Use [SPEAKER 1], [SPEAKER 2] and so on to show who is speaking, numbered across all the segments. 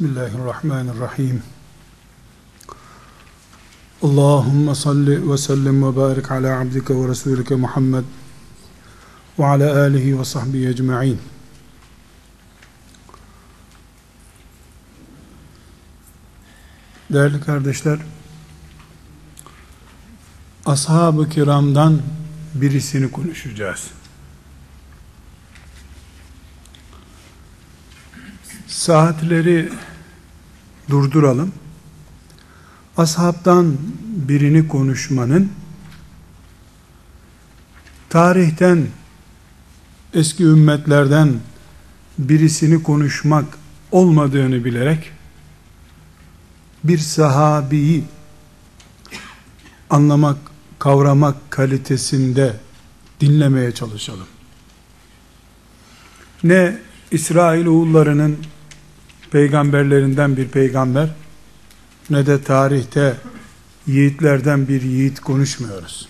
[SPEAKER 1] Bismillahirrahmanirrahim. Allahümme salli ve sellim ve barik ala abdike ve resulike Muhammed ve ala alihi ve sahbihi ecma'in. Değerli kardeşler, ashab-ı kiramdan birisini konuşacağız. Saatleri durduralım. Ashabtan birini konuşmanın tarihten eski ümmetlerden birisini konuşmak olmadığını bilerek bir sahabiyi anlamak, kavramak kalitesinde dinlemeye çalışalım. Ne İsrail oğullarının peygamberlerinden bir peygamber ne de tarihte yiğitlerden bir yiğit konuşmuyoruz.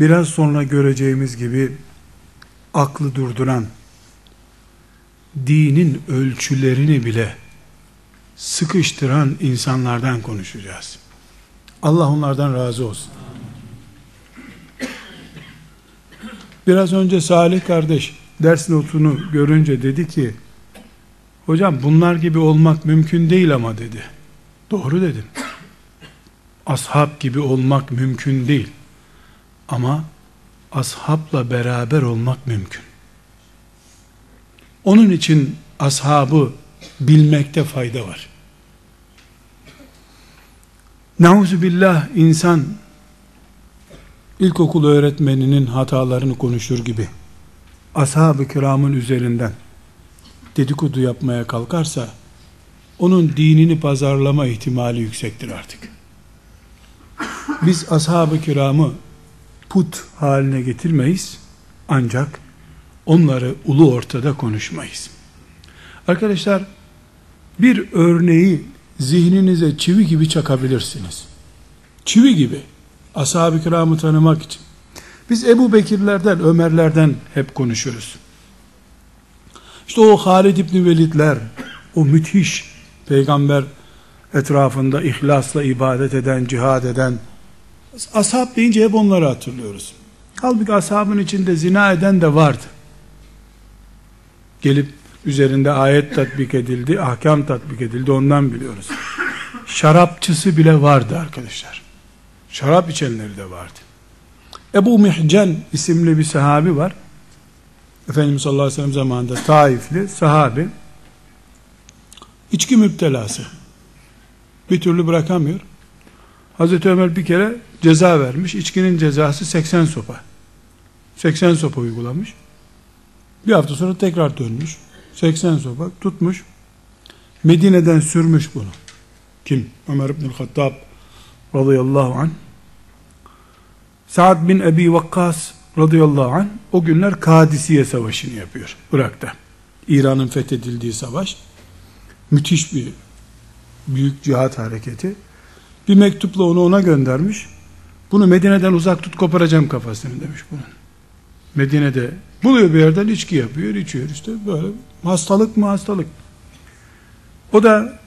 [SPEAKER 1] Biraz sonra göreceğimiz gibi aklı durduran dinin ölçülerini bile sıkıştıran insanlardan konuşacağız. Allah onlardan razı olsun. Biraz önce Salih kardeş ders notunu görünce dedi ki hocam bunlar gibi olmak mümkün değil ama dedi. Doğru dedim. Ashab gibi olmak mümkün değil. Ama ashabla beraber olmak mümkün. Onun için ashabı bilmekte fayda var. Nauzu billah insan ilkokul öğretmeninin hatalarını konuşur gibi ashab-ı kiramın üzerinden dedikodu yapmaya kalkarsa onun dinini pazarlama ihtimali yüksektir artık. Biz ashab-ı kiramı put haline getirmeyiz ancak onları ulu ortada konuşmayız. Arkadaşlar bir örneği zihninize çivi gibi çakabilirsiniz. Çivi gibi. Ashab-ı kiramı tanımak için. Biz Ebu Bekirlerden, Ömerlerden hep konuşuruz. İşte o Halid İbni Velidler, o müthiş peygamber etrafında ihlasla ibadet eden, cihad eden, ashab deyince hep onları hatırlıyoruz. Halbuki ashabın içinde zina eden de vardı. Gelip üzerinde ayet tatbik edildi, ahkam tatbik edildi, ondan biliyoruz. Şarapçısı bile vardı arkadaşlar. Şarap içenleri de vardı. Ebu Mihcen isimli bir sahabi var. Efendimiz sallallahu aleyhi ve sellem zamanında Taifli sahabi. İçki müptelası. Bir türlü bırakamıyor. Hazreti Ömer bir kere ceza vermiş. İçkinin cezası 80 sopa. 80 sopa uygulamış. Bir hafta sonra tekrar dönmüş. 80 sopa tutmuş. Medine'den sürmüş bunu. Kim? Ömer İbnül Hattab radıyallahu anh. Sa'd bin Ebi Vakkas radıyallahu anh o günler Kadisiye Savaşı'nı yapıyor Irak'ta. İran'ın fethedildiği savaş. Müthiş bir büyük cihat hareketi. Bir mektupla onu ona göndermiş. Bunu Medine'den uzak tut koparacağım kafasını demiş bunun. Medine'de buluyor bir yerden içki yapıyor, içiyor işte böyle hastalık mı hastalık. O da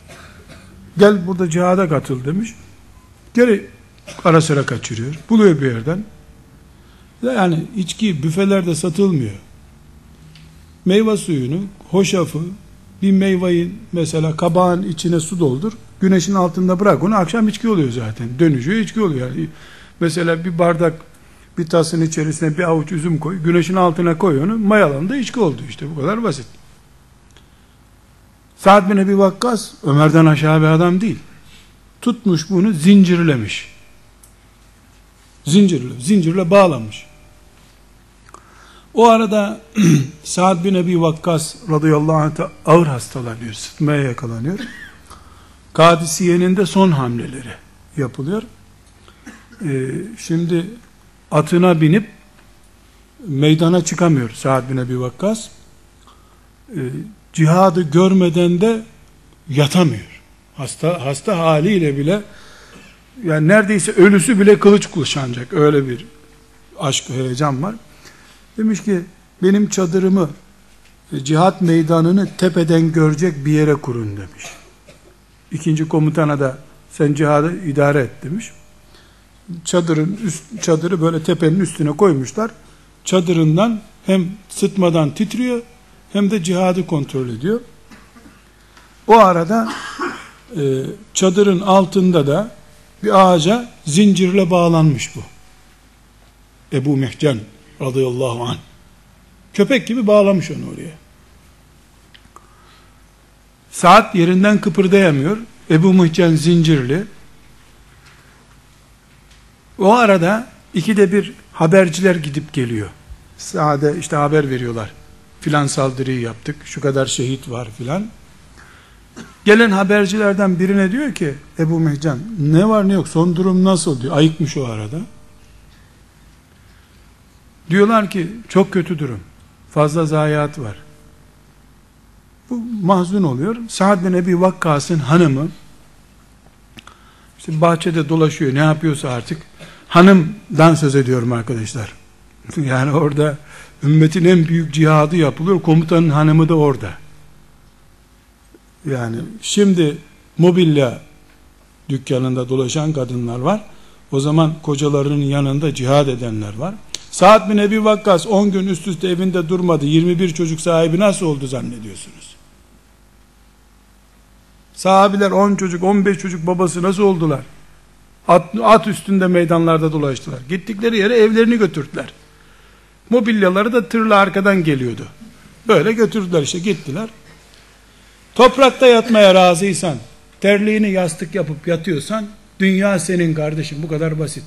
[SPEAKER 1] gel burada cihada katıl demiş. Geri ara sıra kaçırıyor. Buluyor bir yerden. Yani içki büfelerde satılmıyor. Meyve suyunu, hoşafı, bir meyveyi mesela kabağın içine su doldur. Güneşin altında bırak onu akşam içki oluyor zaten. Dönüşüyor içki oluyor. Yani mesela bir bardak bir tasın içerisine bir avuç üzüm koy. Güneşin altına koy onu. Mayalandı içki oldu işte bu kadar basit. Sa'd bin Ebi Vakkas Ömer'den aşağı bir adam değil. Tutmuş bunu zincirlemiş. Zincirle, zincirle bağlamış. O arada Sa'd bin Ebi Vakkas radıyallahu anh ağır hastalanıyor, sıtmaya yakalanıyor. Kadisiye'nin de son hamleleri yapılıyor. Ee, şimdi atına binip meydana çıkamıyor Sa'd bin Ebi Vakkas. Ee, cihadı görmeden de yatamıyor. Hasta hasta haliyle bile yani neredeyse ölüsü bile kılıç kuşanacak. Öyle bir aşk heyecan var. Demiş ki benim çadırımı e, cihat meydanını tepeden görecek bir yere kurun demiş. İkinci komutana da sen cihadı idare et demiş. Çadırın üst, çadırı böyle tepenin üstüne koymuşlar. Çadırından hem sıtmadan titriyor hem de cihadı kontrol ediyor. O arada e, çadırın altında da bir ağaca zincirle bağlanmış bu. Ebu Mehcen radıyallahu anh. Köpek gibi bağlamış onu oraya. Saat yerinden kıpırdayamıyor. Ebu Mehcen zincirli. O arada ikide bir haberciler gidip geliyor. Sade işte haber veriyorlar. Filan saldırıyı yaptık, şu kadar şehit var filan. Gelen habercilerden birine diyor ki Ebu Mehcan ne var ne yok son durum nasıl diyor. Ayıkmış o arada. Diyorlar ki çok kötü durum. Fazla zayiat var. Bu mahzun oluyor. Sa'd bin Ebi Vakkas'ın hanımı işte bahçede dolaşıyor ne yapıyorsa artık hanımdan söz ediyorum arkadaşlar. Yani orada ümmetin en büyük cihadı yapılıyor. Komutanın hanımı da orada. Yani şimdi mobilya dükkanında dolaşan kadınlar var. O zaman kocalarının yanında cihad edenler var. Saat bin Ebi Vakkas 10 gün üst üste evinde durmadı. 21 çocuk sahibi nasıl oldu zannediyorsunuz? Sahabiler 10 çocuk, 15 çocuk babası nasıl oldular? At, at üstünde meydanlarda dolaştılar. Gittikleri yere evlerini götürdüler. Mobilyaları da tırla arkadan geliyordu. Böyle götürdüler işte gittiler. Toprakta yatmaya razıysan, terliğini yastık yapıp yatıyorsan, dünya senin kardeşim bu kadar basit.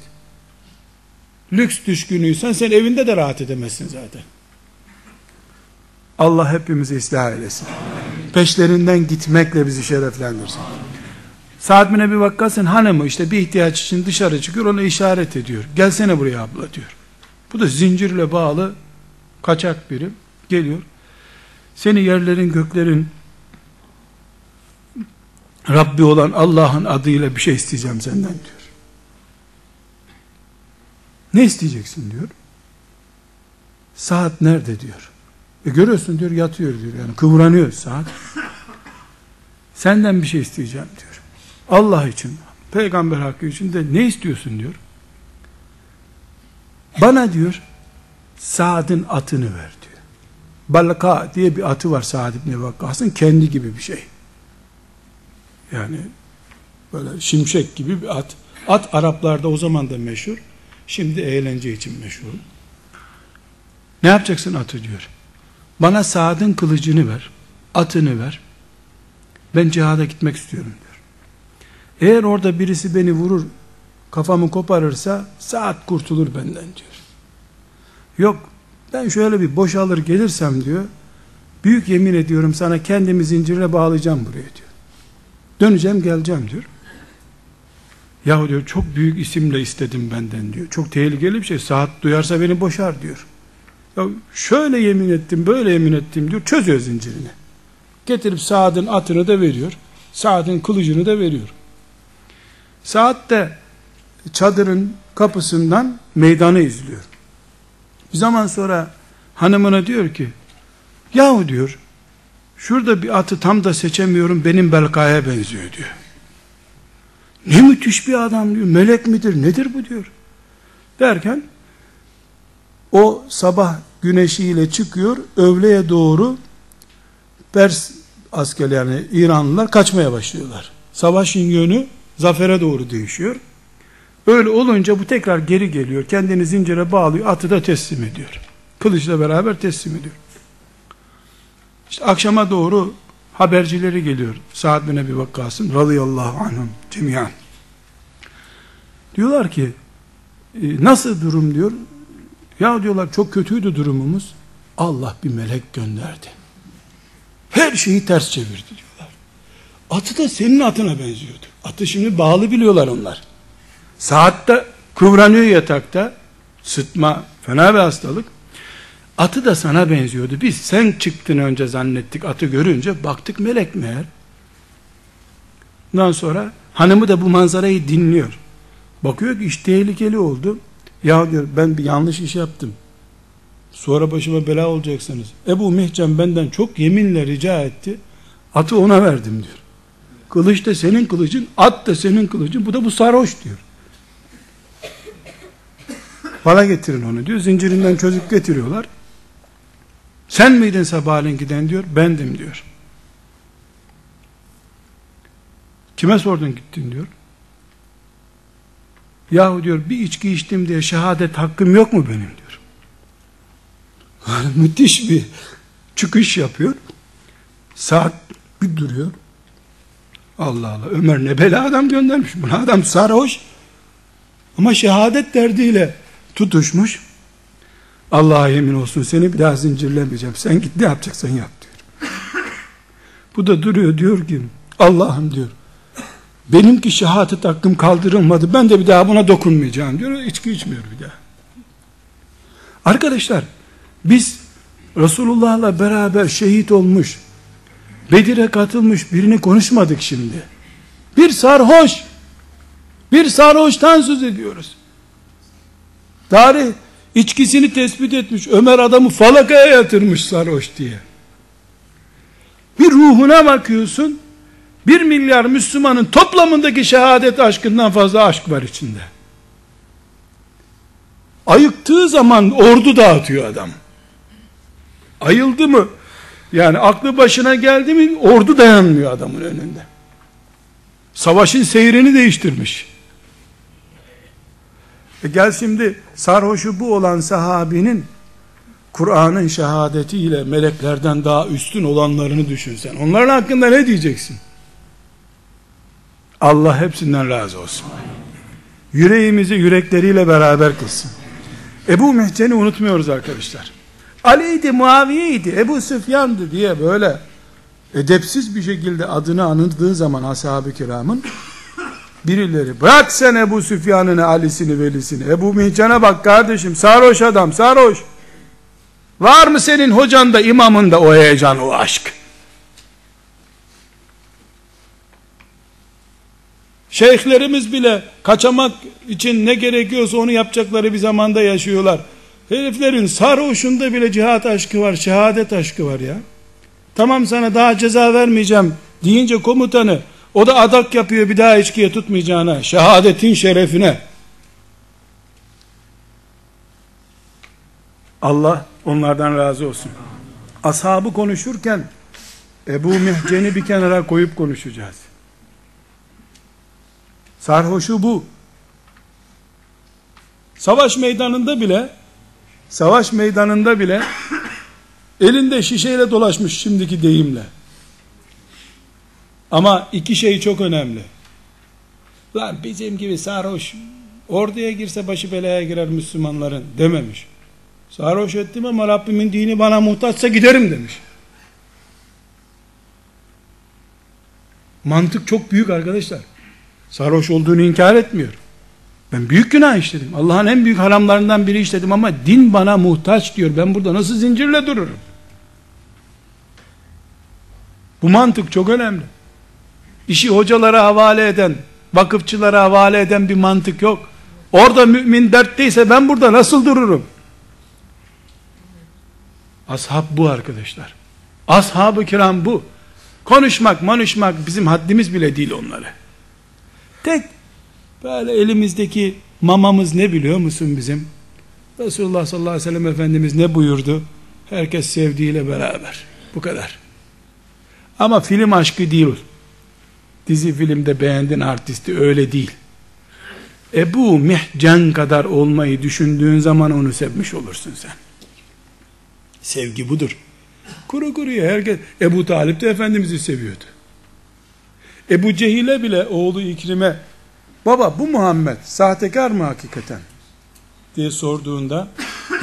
[SPEAKER 1] Lüks düşkünüysen sen evinde de rahat edemezsin zaten. Allah hepimizi ıslah eylesin. Peşlerinden gitmekle bizi şereflendirsin. Sa'd bin Ebi Vakkas'ın hanımı işte bir ihtiyaç için dışarı çıkıyor ona işaret ediyor. Gelsene buraya abla diyor. Bu da zincirle bağlı kaçak biri geliyor. Seni yerlerin göklerin Rabbi olan Allah'ın adıyla bir şey isteyeceğim senden diyor. Ne isteyeceksin diyor. Saat nerede diyor. E görüyorsun diyor yatıyor diyor. Yani kıvranıyor saat. Senden bir şey isteyeceğim diyor. Allah için, peygamber hakkı için de ne istiyorsun diyor. Bana diyor Saad'ın atını ver diyor. Balaka diye bir atı var Saad İbni Vakkas'ın kendi gibi bir şey. Yani böyle şimşek gibi bir at. At Araplarda o zaman da meşhur. Şimdi eğlence için meşhur. Ne yapacaksın atı diyor. Bana Saad'ın kılıcını ver. Atını ver. Ben cihada gitmek istiyorum diyor. Eğer orada birisi beni vurur, kafamı koparırsa Saad kurtulur benden diyor. Yok, ben şöyle bir boşalır gelirsem diyor, büyük yemin ediyorum sana kendimi zincirle bağlayacağım buraya diyor. Döneceğim geleceğim diyor. Yahu diyor çok büyük isimle istedim benden diyor. Çok tehlikeli bir şey. Saat duyarsa beni boşar diyor. Ya şöyle yemin ettim, böyle yemin ettim diyor. Çözüyor zincirini. Getirip Saad'ın atını da veriyor. Saad'ın kılıcını da veriyor. Saat de çadırın kapısından meydanı izliyor. Bir zaman sonra hanımına diyor ki yahu diyor şurada bir atı tam da seçemiyorum benim Belka'ya benziyor diyor. Ne müthiş bir adam diyor. Melek midir nedir bu diyor. Derken o sabah güneşiyle çıkıyor öğleye doğru Pers asker yani İranlılar kaçmaya başlıyorlar. Savaşın yönü zafere doğru değişiyor. Öyle olunca bu tekrar geri geliyor. Kendini zincire bağlıyor. Atı da teslim ediyor. Kılıçla beraber teslim ediyor. İşte akşama doğru habercileri geliyor. Sa'd bin Ebi Vakkas'ın radıyallahu anhum cemiyan. Diyorlar ki e, nasıl durum diyor. Ya diyorlar çok kötüydü durumumuz. Allah bir melek gönderdi. Her şeyi ters çevirdi diyorlar. Atı da senin atına benziyordu. Atı şimdi bağlı biliyorlar onlar. Saatte kıvranıyor yatakta. Sıtma fena bir hastalık. Atı da sana benziyordu. Biz sen çıktın önce zannettik atı görünce baktık melek meğer. Ondan sonra hanımı da bu manzarayı dinliyor. Bakıyor ki iş tehlikeli oldu. Ya diyor ben bir yanlış iş yaptım. Sonra başıma bela olacaksınız. Ebu Mihcan benden çok yeminle rica etti. Atı ona verdim diyor. Kılıç da senin kılıcın, at da senin kılıcın. Bu da bu sarhoş diyor. Bana getirin onu diyor. Zincirinden çözüp getiriyorlar. Sen miydin sabahleyin giden diyor. Bendim diyor. Kime sordun gittin diyor. Yahu diyor bir içki içtim diye şehadet hakkım yok mu benim diyor. Müthiş bir çıkış yapıyor. Saat bir duruyor. Allah Allah Ömer ne bela adam göndermiş. Buna adam sarhoş. Ama şehadet derdiyle tutuşmuş. Allah'a yemin olsun seni bir daha zincirlemeyeceğim. Sen git ne yapacaksan yap diyor. Bu da duruyor diyor ki Allah'ım diyor benimki şehadet hakkım kaldırılmadı ben de bir daha buna dokunmayacağım diyor. İçki içmiyor bir daha. Arkadaşlar biz Resulullah'la beraber şehit olmuş Bedir'e katılmış birini konuşmadık şimdi. Bir sarhoş bir sarhoştan söz ediyoruz. Tarih içkisini tespit etmiş. Ömer adamı falakaya yatırmış sarhoş diye. Bir ruhuna bakıyorsun. Bir milyar Müslümanın toplamındaki şehadet aşkından fazla aşk var içinde. Ayıktığı zaman ordu dağıtıyor adam. Ayıldı mı? Yani aklı başına geldi mi ordu dayanmıyor adamın önünde. Savaşın seyrini değiştirmiş. E gel şimdi sarhoşu bu olan sahabinin Kur'an'ın şehadetiyle meleklerden daha üstün olanlarını düşünsen. Onların hakkında ne diyeceksin? Allah hepsinden razı olsun. Yüreğimizi yürekleriyle beraber kılsın. Ebu Mehcen'i unutmuyoruz arkadaşlar. Ali'ydi, Muaviye'ydi, Ebu Süfyan'dı diye böyle edepsiz bir şekilde adını anıldığı zaman ashab-ı kiramın birileri bırak sen Ebu Süfyan'ını, Ali'sini, Velisini. Ebu Mihcan'a bak kardeşim sarhoş adam sarhoş. Var mı senin hocanda imamında o heyecan o aşk? Şeyhlerimiz bile kaçamak için ne gerekiyorsa onu yapacakları bir zamanda yaşıyorlar. Heriflerin sarhoşunda bile cihat aşkı var, şehadet aşkı var ya. Tamam sana daha ceza vermeyeceğim deyince komutanı o da adak yapıyor bir daha içkiye tutmayacağına, şehadetin şerefine. Allah onlardan razı olsun. Ashabı konuşurken Ebu Mihcen'i bir kenara koyup konuşacağız. Sarhoşu bu. Savaş meydanında bile savaş meydanında bile elinde şişeyle dolaşmış şimdiki deyimle. Ama iki şey çok önemli. Lan bizim gibi sarhoş orduya girse başı belaya girer Müslümanların dememiş. Sarhoş ettim ama Rabbimin dini bana muhtaçsa giderim demiş. Mantık çok büyük arkadaşlar. Sarhoş olduğunu inkar etmiyor. Ben büyük günah işledim. Allah'ın en büyük haramlarından biri işledim ama din bana muhtaç diyor. Ben burada nasıl zincirle dururum? Bu mantık çok önemli. İşi hocalara havale eden, vakıfçılara havale eden bir mantık yok. Orada mümin dertteyse ben burada nasıl dururum? Ashab bu arkadaşlar. Ashab-ı kiram bu. Konuşmak, manuşmak bizim haddimiz bile değil onları. Tek böyle elimizdeki mamamız ne biliyor musun bizim? Resulullah sallallahu aleyhi ve sellem Efendimiz ne buyurdu? Herkes sevdiğiyle beraber. Bu kadar. Ama film aşkı değil. Dizi filmde beğendin artisti öyle değil. Ebu Mihcan kadar olmayı düşündüğün zaman onu sevmiş olursun sen. Sevgi budur. Kuru kuruya herkes Ebu Talip de Efendimiz'i seviyordu. Ebu Cehil'e bile oğlu İkrim'e baba bu Muhammed sahtekar mı hakikaten diye sorduğunda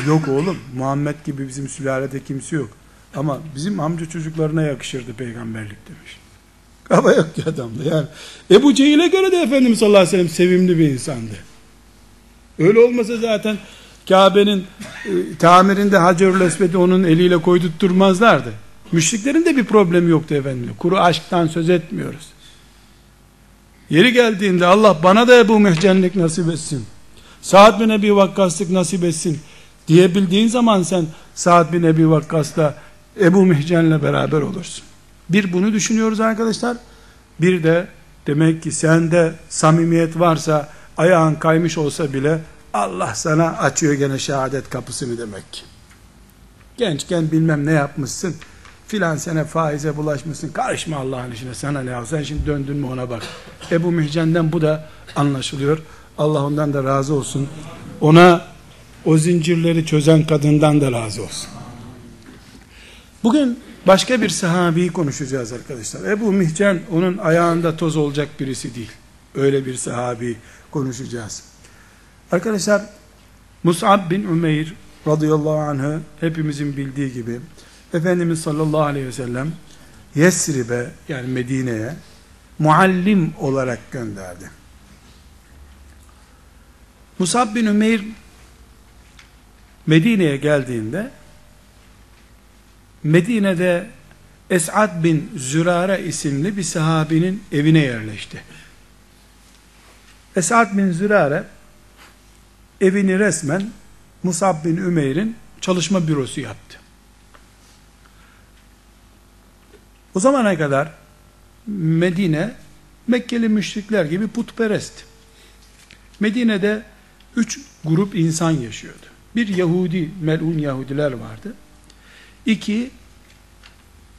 [SPEAKER 1] yok oğlum Muhammed gibi bizim sülalede kimse yok ama bizim amca çocuklarına yakışırdı peygamberlik demiş. Kafa yok ki adamda yani. Ebu Cehil'e göre de Efendimiz sallallahu aleyhi ve sellem sevimli bir insandı. Öyle olmasa zaten Kabe'nin e, tamirinde Hacerül Esved'i onun eliyle koydurtturmazlardı. Müşriklerin de bir problemi yoktu efendim. Kuru aşktan söz etmiyoruz. Yeri geldiğinde Allah bana da Ebu Mehcenlik nasip etsin. Sa'd bin Ebi Vakkaslık nasip etsin diyebildiğin zaman sen Sa'd bin Ebi Vakkas'la Ebu Mihcen'le beraber olursun. Bir bunu düşünüyoruz arkadaşlar. Bir de demek ki sende samimiyet varsa ayağın kaymış olsa bile Allah sana açıyor gene şehadet kapısını demek ki. Gençken bilmem ne yapmışsın. Filan sene faize bulaşmışsın. Karışma Allah'ın işine sana ne al. Sen şimdi döndün mü ona bak. Ebu Mihcen'den bu da anlaşılıyor. Allah ondan da razı olsun. Ona o zincirleri çözen kadından da razı olsun. Bugün başka bir sahabeyi konuşacağız arkadaşlar. Ebu Mihcen onun ayağında toz olacak birisi değil. Öyle bir sahabi konuşacağız. Arkadaşlar Mus'ab bin Umeyr radıyallahu anh'ı hepimizin bildiği gibi Efendimiz sallallahu aleyhi ve sellem Yesrib'e yani Medine'ye muallim olarak gönderdi. Musab bin Ümeyr Medine'ye geldiğinde Medine'de Es'ad bin Zürare isimli bir sahabinin evine yerleşti. Es'ad bin Zürare evini resmen Musab bin Ümeyr'in çalışma bürosu yaptı. O zamana kadar Medine Mekkeli müşrikler gibi putperest. Medine'de üç grup insan yaşıyordu. Bir Yahudi, melun Yahudiler vardı. İki,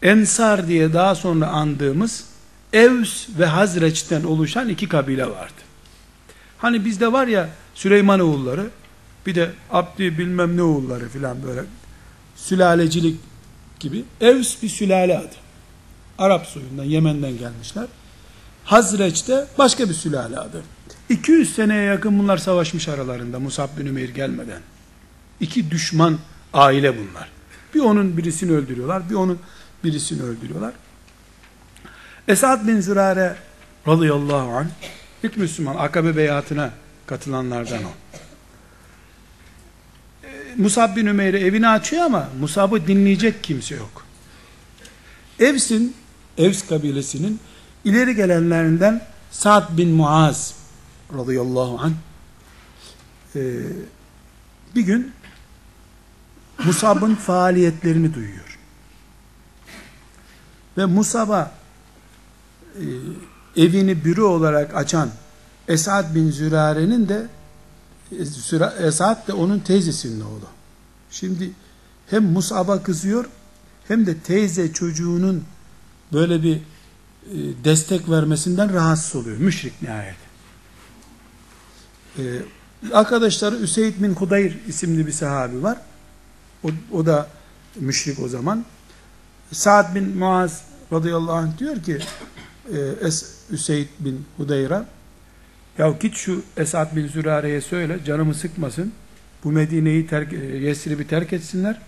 [SPEAKER 1] Ensar diye daha sonra andığımız Evs ve Hazreç'ten oluşan iki kabile vardı. Hani bizde var ya Süleyman oğulları, bir de Abdi bilmem ne oğulları filan böyle sülalecilik gibi. Evs bir sülale adı. Arap soyundan, Yemen'den gelmişler. Hazreç'te başka bir sülale adı. 200 seneye yakın bunlar savaşmış aralarında Musab bin Ümeyr gelmeden. İki düşman aile bunlar. Bir onun birisini öldürüyorlar, bir onun birisini öldürüyorlar. Esad bin Zürare radıyallahu anh ilk Müslüman Akabe beyatına katılanlardan o. Ee, Musab bin Ümeyr'e evini açıyor ama Musab'ı dinleyecek kimse yok. Evs'in, Evs kabilesinin ileri gelenlerinden Sa'd bin Muaz radıyallahu anh e, bir gün Musab'ın faaliyetlerini duyuyor. Ve Musab'a e, evini büro olarak açan Esad bin Zürare'nin de Esad de onun teyzesinin oğlu. Şimdi hem Musab'a kızıyor hem de teyze çocuğunun böyle bir e, destek vermesinden rahatsız oluyor. Müşrik nihayet. Ee, arkadaşları Üseyd bin Hudayr isimli bir sahabi var. O, o da müşrik o zaman. Sa'd bin Muaz radıyallahu anh diyor ki e, Es, Üseyd bin Hudayr'a ya git şu Esad bin Zürare'ye söyle canımı sıkmasın. Bu Medine'yi terk, e, Yesrib'i terk etsinler.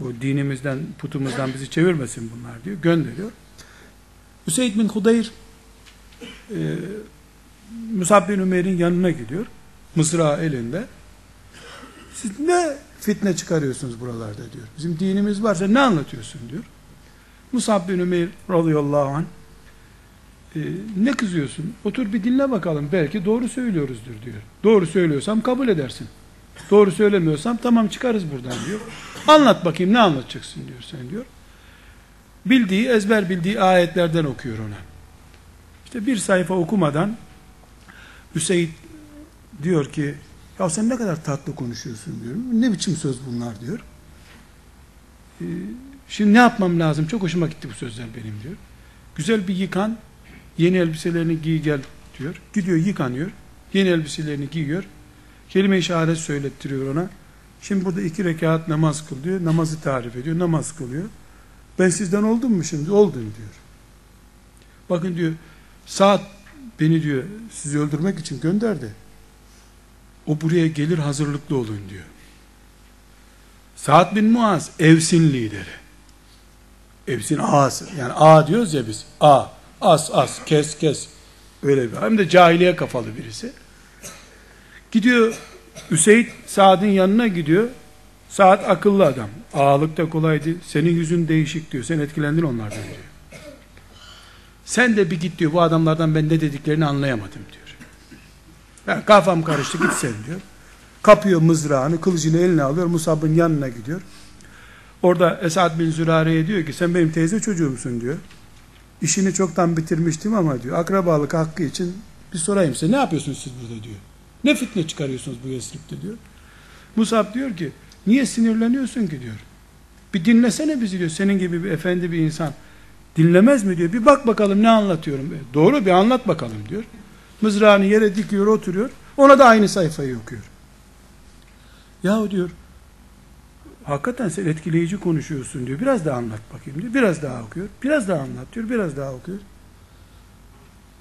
[SPEAKER 1] Bu dinimizden, putumuzdan bizi çevirmesin bunlar diyor. Gönderiyor. Üseyd bin Hudayr e, Musab bin Ümer'in yanına gidiyor. Mısra elinde. Siz ne fitne çıkarıyorsunuz buralarda diyor. Bizim dinimiz varsa ne anlatıyorsun diyor. Musab bin Ümeyr radıyallahu anh e, ne kızıyorsun? Otur bir dinle bakalım. Belki doğru söylüyoruzdur diyor. Doğru söylüyorsam kabul edersin. Doğru söylemiyorsam tamam çıkarız buradan diyor. Anlat bakayım ne anlatacaksın diyor sen diyor. Bildiği, ezber bildiği ayetlerden okuyor ona. İşte bir sayfa okumadan Hüseyin diyor ki ya sen ne kadar tatlı konuşuyorsun diyorum. Ne biçim söz bunlar diyor. Ee, şimdi ne yapmam lazım? Çok hoşuma gitti bu sözler benim diyor. Güzel bir yıkan, yeni elbiselerini giy gel diyor. Gidiyor yıkanıyor. Yeni elbiselerini giyiyor. Kelime-i şehadet söylettiriyor ona. Şimdi burada iki rekat namaz kıl diyor. Namazı tarif ediyor. Namaz kılıyor. Ben sizden oldum mu şimdi? Oldun diyor. Bakın diyor saat beni diyor sizi öldürmek için gönderdi. O buraya gelir hazırlıklı olun diyor. Sa'd bin Muaz Evs'in lideri. Evs'in ağası. Yani A diyoruz ya biz. A. As as kes kes. Öyle bir. Hem de cahiliye kafalı birisi. Gidiyor Üseyd Sa'd'ın yanına gidiyor. Sa'd akıllı adam. Ağalık da kolaydı. Senin yüzün değişik diyor. Sen etkilendin onlardan diyor. Sen de bir git diyor. Bu adamlardan ben ne dediklerini anlayamadım diyor. Ben kafam karıştı git sen diyor. Kapıyor mızrağını, kılıcını eline alıyor, Musab'ın yanına gidiyor. Orada Esad bin Zürare'ye diyor ki sen benim teyze çocuğumsun diyor. İşini çoktan bitirmiştim ama diyor akrabalık hakkı için bir sorayım size ne yapıyorsunuz siz burada diyor. Ne fitne çıkarıyorsunuz bu Yesrib'de diyor. Musab diyor ki niye sinirleniyorsun ki diyor. Bir dinlesene bizi diyor. Senin gibi bir efendi bir insan dinlemez mi diyor. Bir bak bakalım ne anlatıyorum. Diyor. Doğru bir anlat bakalım diyor. Mızrağını yere dikiyor oturuyor. Ona da aynı sayfayı okuyor. Yahu diyor hakikaten sen etkileyici konuşuyorsun diyor. Biraz daha anlat bakayım diyor. Biraz daha okuyor. Biraz daha anlat diyor. Biraz daha okuyor.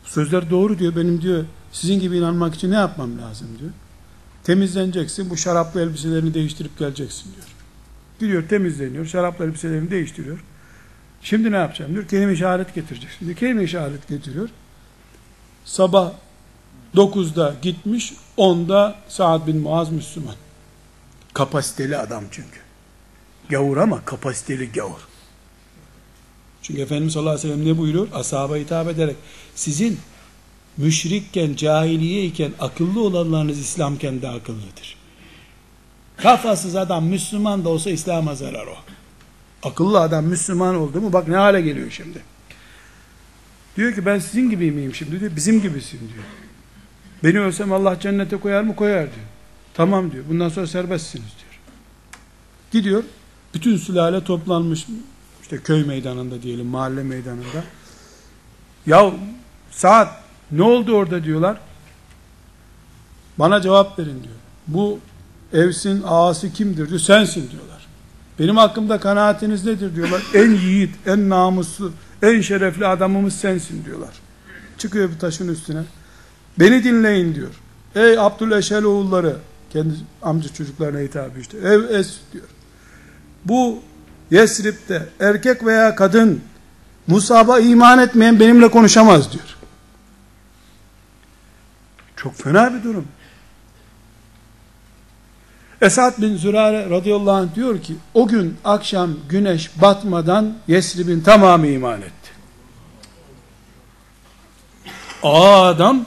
[SPEAKER 1] Sözler doğru diyor. Benim diyor sizin gibi inanmak için ne yapmam lazım diyor. Temizleneceksin. Bu şaraplı elbiselerini değiştirip geleceksin diyor. Gidiyor temizleniyor. Şaraplı elbiselerini değiştiriyor. Şimdi ne yapacağım diyor. Kelime işaret getireceksin diyor. Kelime işaret getiriyor. Sabah 9'da gitmiş. 10'da Sa'd bin Muaz Müslüman. Kapasiteli adam çünkü. Gavur ama kapasiteli gavur. Çünkü Efendimiz sallallahu aleyhi ve sellem ne buyuruyor? Ashaba hitap ederek sizin müşrikken, cahiliyeyken akıllı olanlarınız İslamken de akıllıdır. Kafasız adam Müslüman da olsa İslam'a zarar o. Akıllı adam Müslüman oldu mu bak ne hale geliyor şimdi. Diyor ki ben sizin gibi miyim şimdi diyor. Bizim gibisin diyor. Beni ölsem Allah cennete koyar mı? Koyar diyor. Tamam diyor. Bundan sonra serbestsiniz diyor. Gidiyor. Bütün sülale toplanmış işte köy meydanında diyelim mahalle meydanında. Ya saat ne oldu orada diyorlar. Bana cevap verin diyor. Bu Evs'in ağası kimdir diyor. Sensin diyorlar. Benim hakkımda kanaatiniz nedir diyorlar. En yiğit, en namuslu, en şerefli adamımız sensin diyorlar. Çıkıyor bir taşın üstüne. Beni dinleyin diyor. Ey Abdüleşel oğulları, kendi amca çocuklarına hitap işte. Ev es diyor. Bu Yesrib'de erkek veya kadın Musab'a iman etmeyen benimle konuşamaz diyor. Çok fena bir durum. Esad bin Zürare radıyallahu anh diyor ki o gün akşam güneş batmadan Yesrib'in tamamı iman etti. Adam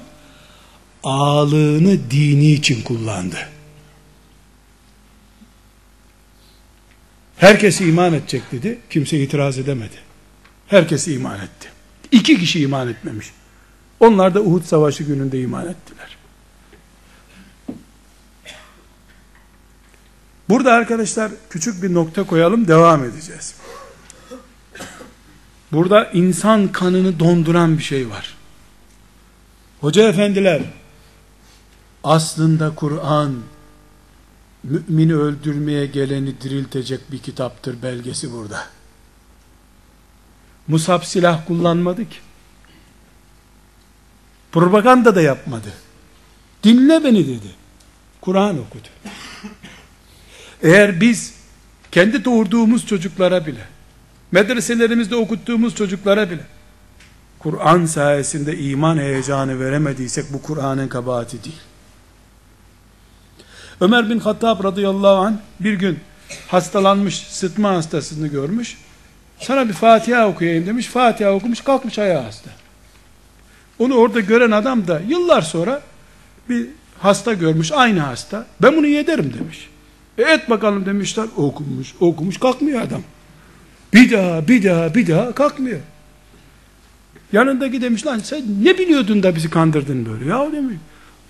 [SPEAKER 1] ağlığını dini için kullandı. Herkes iman edecek dedi. Kimse itiraz edemedi. Herkes iman etti. İki kişi iman etmemiş. Onlar da Uhud Savaşı gününde iman ettiler. Burada arkadaşlar küçük bir nokta koyalım devam edeceğiz. Burada insan kanını donduran bir şey var. Hoca efendiler aslında Kur'an mümini öldürmeye geleni diriltecek bir kitaptır belgesi burada. Musab silah kullanmadı ki. Propaganda da yapmadı. Dinle beni dedi. Kur'an okudu. Eğer biz kendi doğurduğumuz çocuklara bile, medreselerimizde okuttuğumuz çocuklara bile, Kur'an sayesinde iman heyecanı veremediysek bu Kur'an'ın kabahati değil. Ömer bin Hattab radıyallahu anh bir gün hastalanmış, sıtma hastasını görmüş. Sana bir Fatiha okuyayım demiş. Fatiha okumuş, kalkmış ayağı hasta. Onu orada gören adam da yıllar sonra bir hasta görmüş, aynı hasta. Ben bunu yederim demiş. E et bakalım demişler. Okumuş, okumuş, kalkmıyor adam. Bir daha, bir daha, bir daha kalkmıyor. Yanındaki demiş lan sen ne biliyordun da bizi kandırdın böyle ya demiş.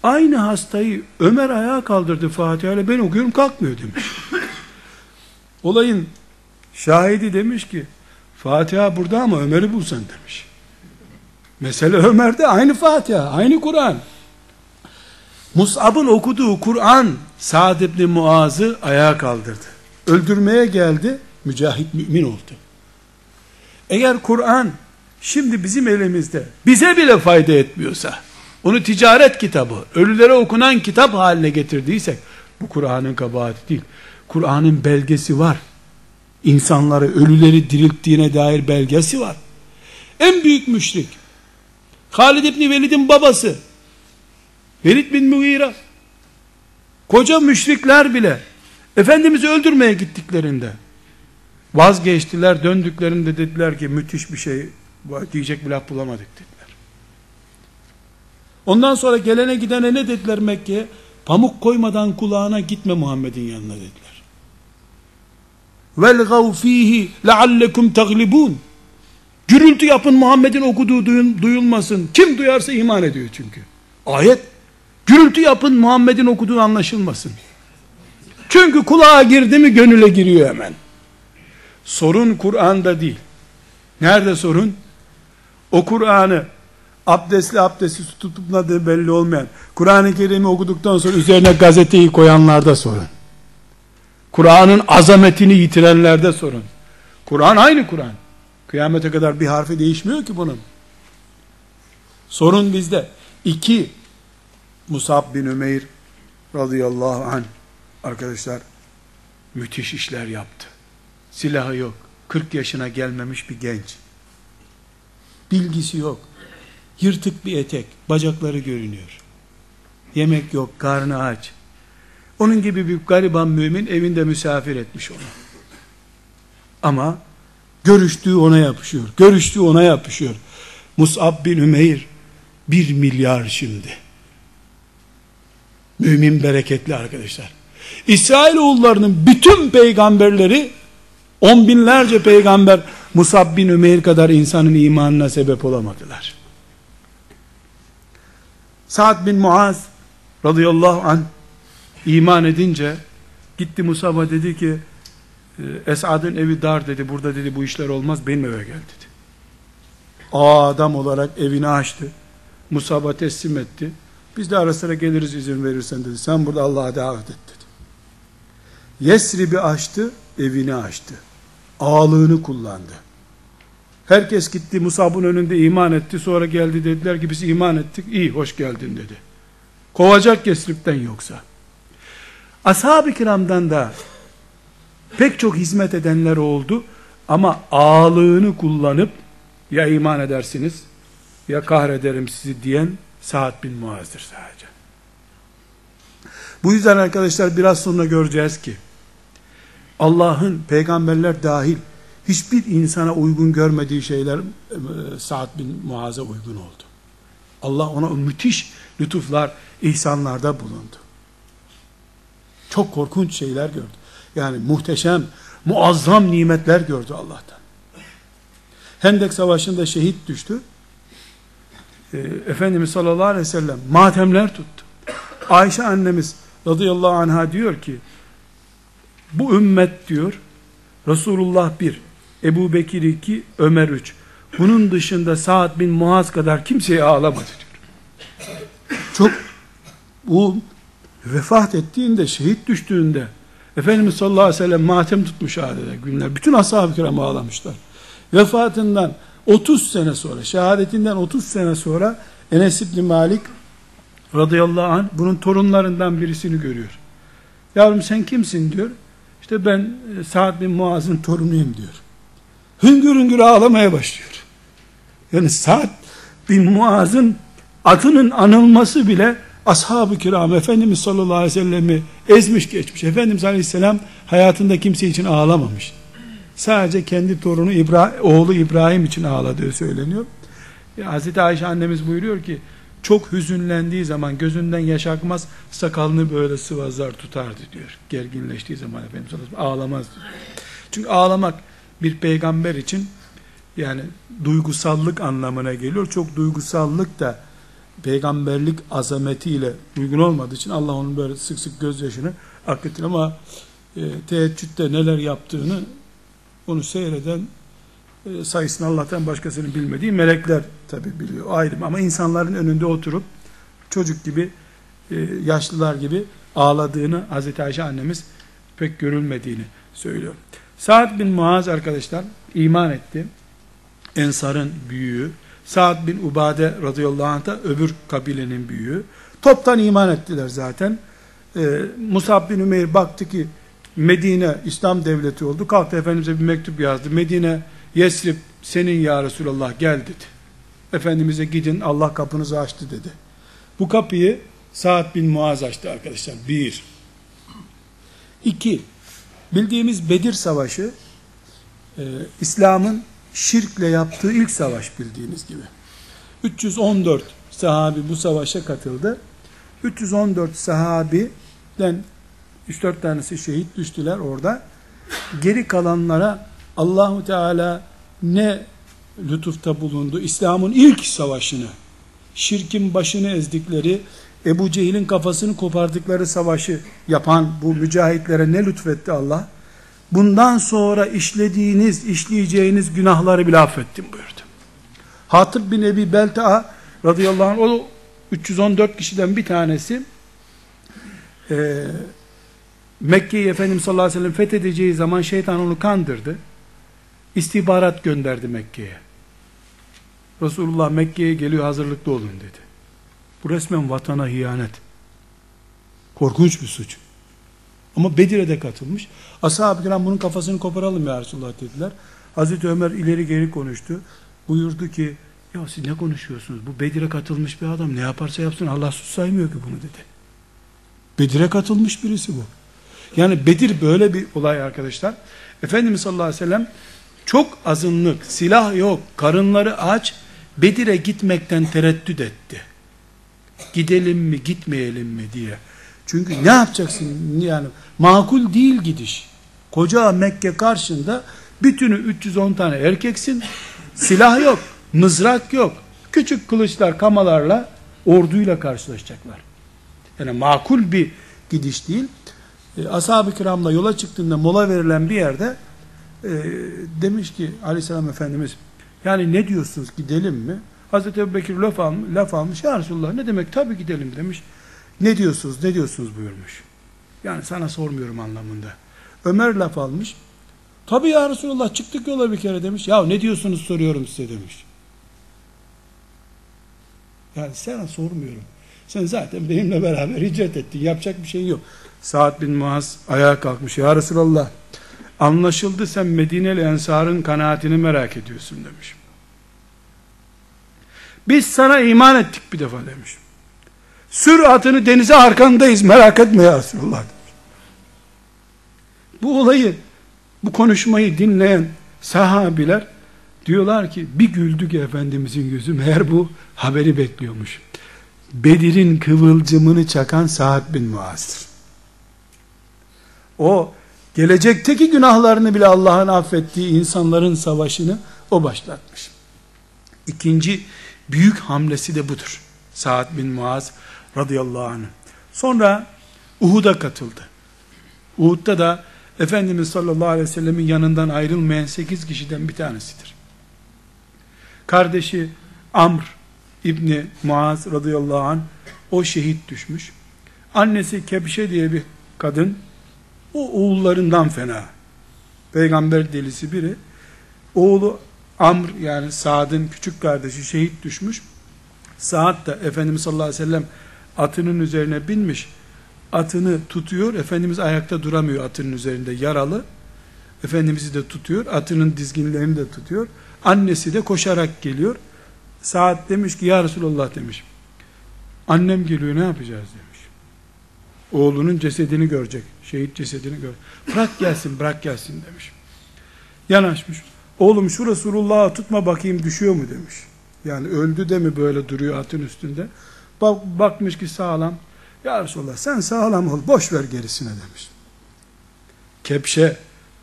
[SPEAKER 1] Aynı hastayı Ömer ayağa kaldırdı Fatiha ile ben okuyorum kalkmıyor demiş. Olayın şahidi demiş ki Fatiha burada ama Ömer'i bulsan demiş. Mesele Ömer'de aynı Fatiha, aynı Kur'an. Mus'ab'ın okuduğu Kur'an Sa'd ibn Muaz'ı ayağa kaldırdı. Öldürmeye geldi, mücahit mümin oldu. Eğer Kur'an şimdi bizim elimizde bize bile fayda etmiyorsa, onu ticaret kitabı, ölülere okunan kitap haline getirdiysek, bu Kur'an'ın kabahati değil. Kur'an'ın belgesi var. İnsanları, ölüleri dirilttiğine dair belgesi var. En büyük müşrik, Halid İbni Velid'in babası, Velid bin Mughira, koca müşrikler bile, Efendimiz'i öldürmeye gittiklerinde, vazgeçtiler, döndüklerinde dediler ki müthiş bir şey, diyecek bir laf bulamadık dediler. Ondan sonra gelene gidene ne dediler Mekke'ye? Pamuk koymadan kulağına gitme Muhammed'in yanına dediler. Velgav fihi leallekum taglibun. Gürültü yapın Muhammed'in okuduğu duyulmasın. Kim duyarsa iman ediyor çünkü. Ayet gürültü yapın Muhammed'in okuduğu anlaşılmasın. Çünkü kulağa girdi mi gönüle giriyor hemen. Sorun Kur'an'da değil. Nerede sorun? O Kur'an'ı abdestli abdestsiz tutup tutmadığı belli olmayan, Kur'an-ı Kerim'i okuduktan sonra üzerine gazeteyi koyanlarda sorun. Kur'an'ın azametini yitirenlerde sorun. Kur'an aynı Kur'an. Kıyamete kadar bir harfi değişmiyor ki bunun. Sorun bizde. İki, Musab bin Ümeyr radıyallahu anh arkadaşlar müthiş işler yaptı. Silahı yok. 40 yaşına gelmemiş bir genç. Bilgisi yok. Yırtık bir etek, bacakları görünüyor. Yemek yok, karnı aç. Onun gibi bir gariban mümin evinde misafir etmiş onu. Ama görüştüğü ona yapışıyor. Görüştüğü ona yapışıyor. Mus'ab bin Ümeyr bir milyar şimdi. Mümin bereketli arkadaşlar. İsrailoğullarının bütün peygamberleri on binlerce peygamber Musab bin Ümeyr kadar insanın imanına sebep olamadılar. Sa'd bin Muaz radıyallahu an iman edince gitti Musab'a dedi ki e, Esad'ın evi dar dedi burada dedi bu işler olmaz benim eve gel dedi. Aa, adam olarak evini açtı. Musab'a teslim etti. Biz de ara sıra geliriz izin verirsen dedi. Sen burada Allah'a davet et dedi. Yesrib'i açtı, evini açtı. Ağlığını kullandı. Herkes gitti Musab'ın önünde iman etti. Sonra geldi dediler ki biz iman ettik. İyi hoş geldin dedi. Kovacak Yesrib'den yoksa. Ashab-ı kiramdan da pek çok hizmet edenler oldu. Ama ağlığını kullanıp ya iman edersiniz ya kahrederim sizi diyen Sa'd bin Muaz'dır sadece. Bu yüzden arkadaşlar biraz sonra göreceğiz ki Allah'ın peygamberler dahil hiçbir insana uygun görmediği şeyler e, Sa'd bin Muaz'a uygun oldu. Allah ona müthiş lütuflar, ihsanlarda bulundu. Çok korkunç şeyler gördü. Yani muhteşem, muazzam nimetler gördü Allah'tan. Hendek Savaşı'nda şehit düştü. E, Efendimiz sallallahu aleyhi ve sellem matemler tuttu. Ayşe annemiz radıyallahu anha diyor ki bu ümmet diyor Resulullah bir, Ebu Bekir iki, Ömer üç. Bunun dışında Sa'd bin Muaz kadar kimseye ağlamadı diyor. Çok bu vefat ettiğinde, şehit düştüğünde Efendimiz sallallahu aleyhi ve sellem matem tutmuş adeta günler. Bütün ashab-ı kiram ağlamışlar. Vefatından 30 sene sonra, şehadetinden 30 sene sonra Enes İbni Malik radıyallahu anh bunun torunlarından birisini görüyor. Yavrum sen kimsin diyor. İşte ben e, Sa'd bin Muaz'ın torunuyum diyor. Hüngür hüngür ağlamaya başlıyor. Yani Sa'd bin Muaz'ın adının anılması bile ashab-ı kiram Efendimiz sallallahu aleyhi ve sellemi ezmiş geçmiş. Efendimiz aleyhisselam hayatında kimse için ağlamamış. Sadece kendi torunu İbrahim, oğlu İbrahim için ağladığı söyleniyor. Ya Hazreti Ayşe annemiz buyuruyor ki çok hüzünlendiği zaman gözünden yaş akmaz sakalını böyle sıvazlar tutardı diyor. Gerginleştiği zaman Efendimiz ağlamaz diyor. Çünkü ağlamak bir peygamber için yani duygusallık anlamına geliyor. Çok duygusallık da peygamberlik azametiyle uygun olmadığı için Allah onun böyle sık sık gözyaşını akıtır ama e, teheccüde neler yaptığını onu seyreden e, sayısını Allah'tan başkasının bilmediği melekler tabi biliyor ayrım ama insanların önünde oturup çocuk gibi e, yaşlılar gibi ağladığını Hazreti Ayşe annemiz pek görülmediğini söylüyor. Sa'd bin Muaz arkadaşlar iman etti. Ensar'ın büyüğü. Sa'd bin Ubade radıyallahu anh da öbür kabilenin büyüğü. Toptan iman ettiler zaten. Ee, Musab bin Ümeyr baktı ki Medine İslam devleti oldu. Kalktı Efendimiz'e bir mektup yazdı. Medine Yesrib senin ya Resulallah gel dedi. Efendimiz'e gidin Allah kapınızı açtı dedi. Bu kapıyı Sa'd bin Muaz açtı arkadaşlar. Bir. İki. Bildiğimiz Bedir Savaşı e, İslam'ın şirkle yaptığı ilk savaş bildiğiniz gibi. 314 sahabi bu savaşa katıldı. 314 sahabiden 3-4 tanesi şehit düştüler orada. Geri kalanlara Allahu Teala ne lütufta bulundu. İslam'ın ilk savaşını, şirkin başını ezdikleri, Ebu Cehil'in kafasını kopardıkları savaşı yapan bu mücahitlere ne lütfetti Allah? Bundan sonra işlediğiniz, işleyeceğiniz günahları bile affettim buyurdu. Hatip bin Ebi Belta'a radıyallahu anh, o 314 kişiden bir tanesi, e, Mekke'yi Efendimiz sallallahu aleyhi ve sellem fethedeceği zaman şeytan onu kandırdı. İstihbarat gönderdi Mekke'ye. Resulullah Mekke'ye geliyor hazırlıklı olun dedi. Bu resmen vatana hiyanet. Korkunç bir suç. Ama Bedir'e de katılmış. Ashab-ı kiram bunun kafasını koparalım ya Resulullah dediler. Hazreti Ömer ileri geri konuştu. Buyurdu ki ya siz ne konuşuyorsunuz? Bu Bedir'e katılmış bir adam ne yaparsa yapsın Allah sus saymıyor ki bunu dedi. Bedir'e katılmış birisi bu. Yani Bedir böyle bir olay arkadaşlar. Efendimiz sallallahu aleyhi ve sellem çok azınlık, silah yok, karınları aç, Bedir'e gitmekten tereddüt etti. Gidelim mi, gitmeyelim mi diye. Çünkü ne yapacaksın yani makul değil gidiş. Koca Mekke karşında bütünü 310 tane erkeksin. Silah yok, mızrak yok. Küçük kılıçlar, kamalarla orduyla karşılaşacaklar. Yani makul bir gidiş değil. E, Ashab-ı kiramla yola çıktığında mola verilen bir yerde e, demiş ki aleyhisselam efendimiz yani ne diyorsunuz gidelim mi? Hazreti Ebu Bekir laf, almış, laf almış ya Resulullah ne demek tabi gidelim demiş. Ne diyorsunuz ne diyorsunuz buyurmuş. Yani sana sormuyorum anlamında. Ömer laf almış. Tabi ya Resulullah çıktık yola bir kere demiş. Ya ne diyorsunuz soruyorum size demiş. Yani sana sormuyorum. Sen zaten benimle beraber hicret ettin. Yapacak bir şey yok. Sa'd bin Muaz ayağa kalkmış. Ya Resulallah anlaşıldı sen Medineli Ensar'ın kanaatini merak ediyorsun demiş. Biz sana iman ettik bir defa demiş. Sür atını denize arkandayız merak etme ya Resulullah demiş. Bu olayı bu konuşmayı dinleyen sahabiler diyorlar ki bir güldük Efendimizin yüzü meğer bu haberi bekliyormuş. Bedir'in kıvılcımını çakan Sa'd bin Muaz'dır. O gelecekteki günahlarını bile Allah'ın affettiği insanların savaşını o başlatmış. İkinci büyük hamlesi de budur. Sa'd bin Muaz radıyallahu anh. Sonra Uhud'a katıldı. Uhud'da da Efendimiz sallallahu aleyhi ve sellemin yanından ayrılmayan sekiz kişiden bir tanesidir. Kardeşi Amr İbni Muaz radıyallahu anh o şehit düşmüş. Annesi Kebşe diye bir kadın o oğullarından fena. Peygamber delisi biri. Oğlu Amr yani Saad'ın küçük kardeşi şehit düşmüş. Saad da Efendimiz sallallahu aleyhi ve sellem atının üzerine binmiş. Atını tutuyor. Efendimiz ayakta duramıyor atının üzerinde yaralı. Efendimiz'i de tutuyor. Atının dizginlerini de tutuyor. Annesi de koşarak geliyor. Saad demiş ki ya Resulallah demiş. Annem geliyor ne yapacağız demiş. Oğlunun cesedini görecek. Şehit cesedini gör. Bırak gelsin bırak gelsin demiş. Yanaşmış. Oğlum şu Resulullah'ı tutma bakayım düşüyor mu demiş. Yani öldü de mi böyle duruyor atın üstünde. Bak, bakmış ki sağlam. Ya Resulallah sen sağlam ol boş ver gerisine demiş. Kepşe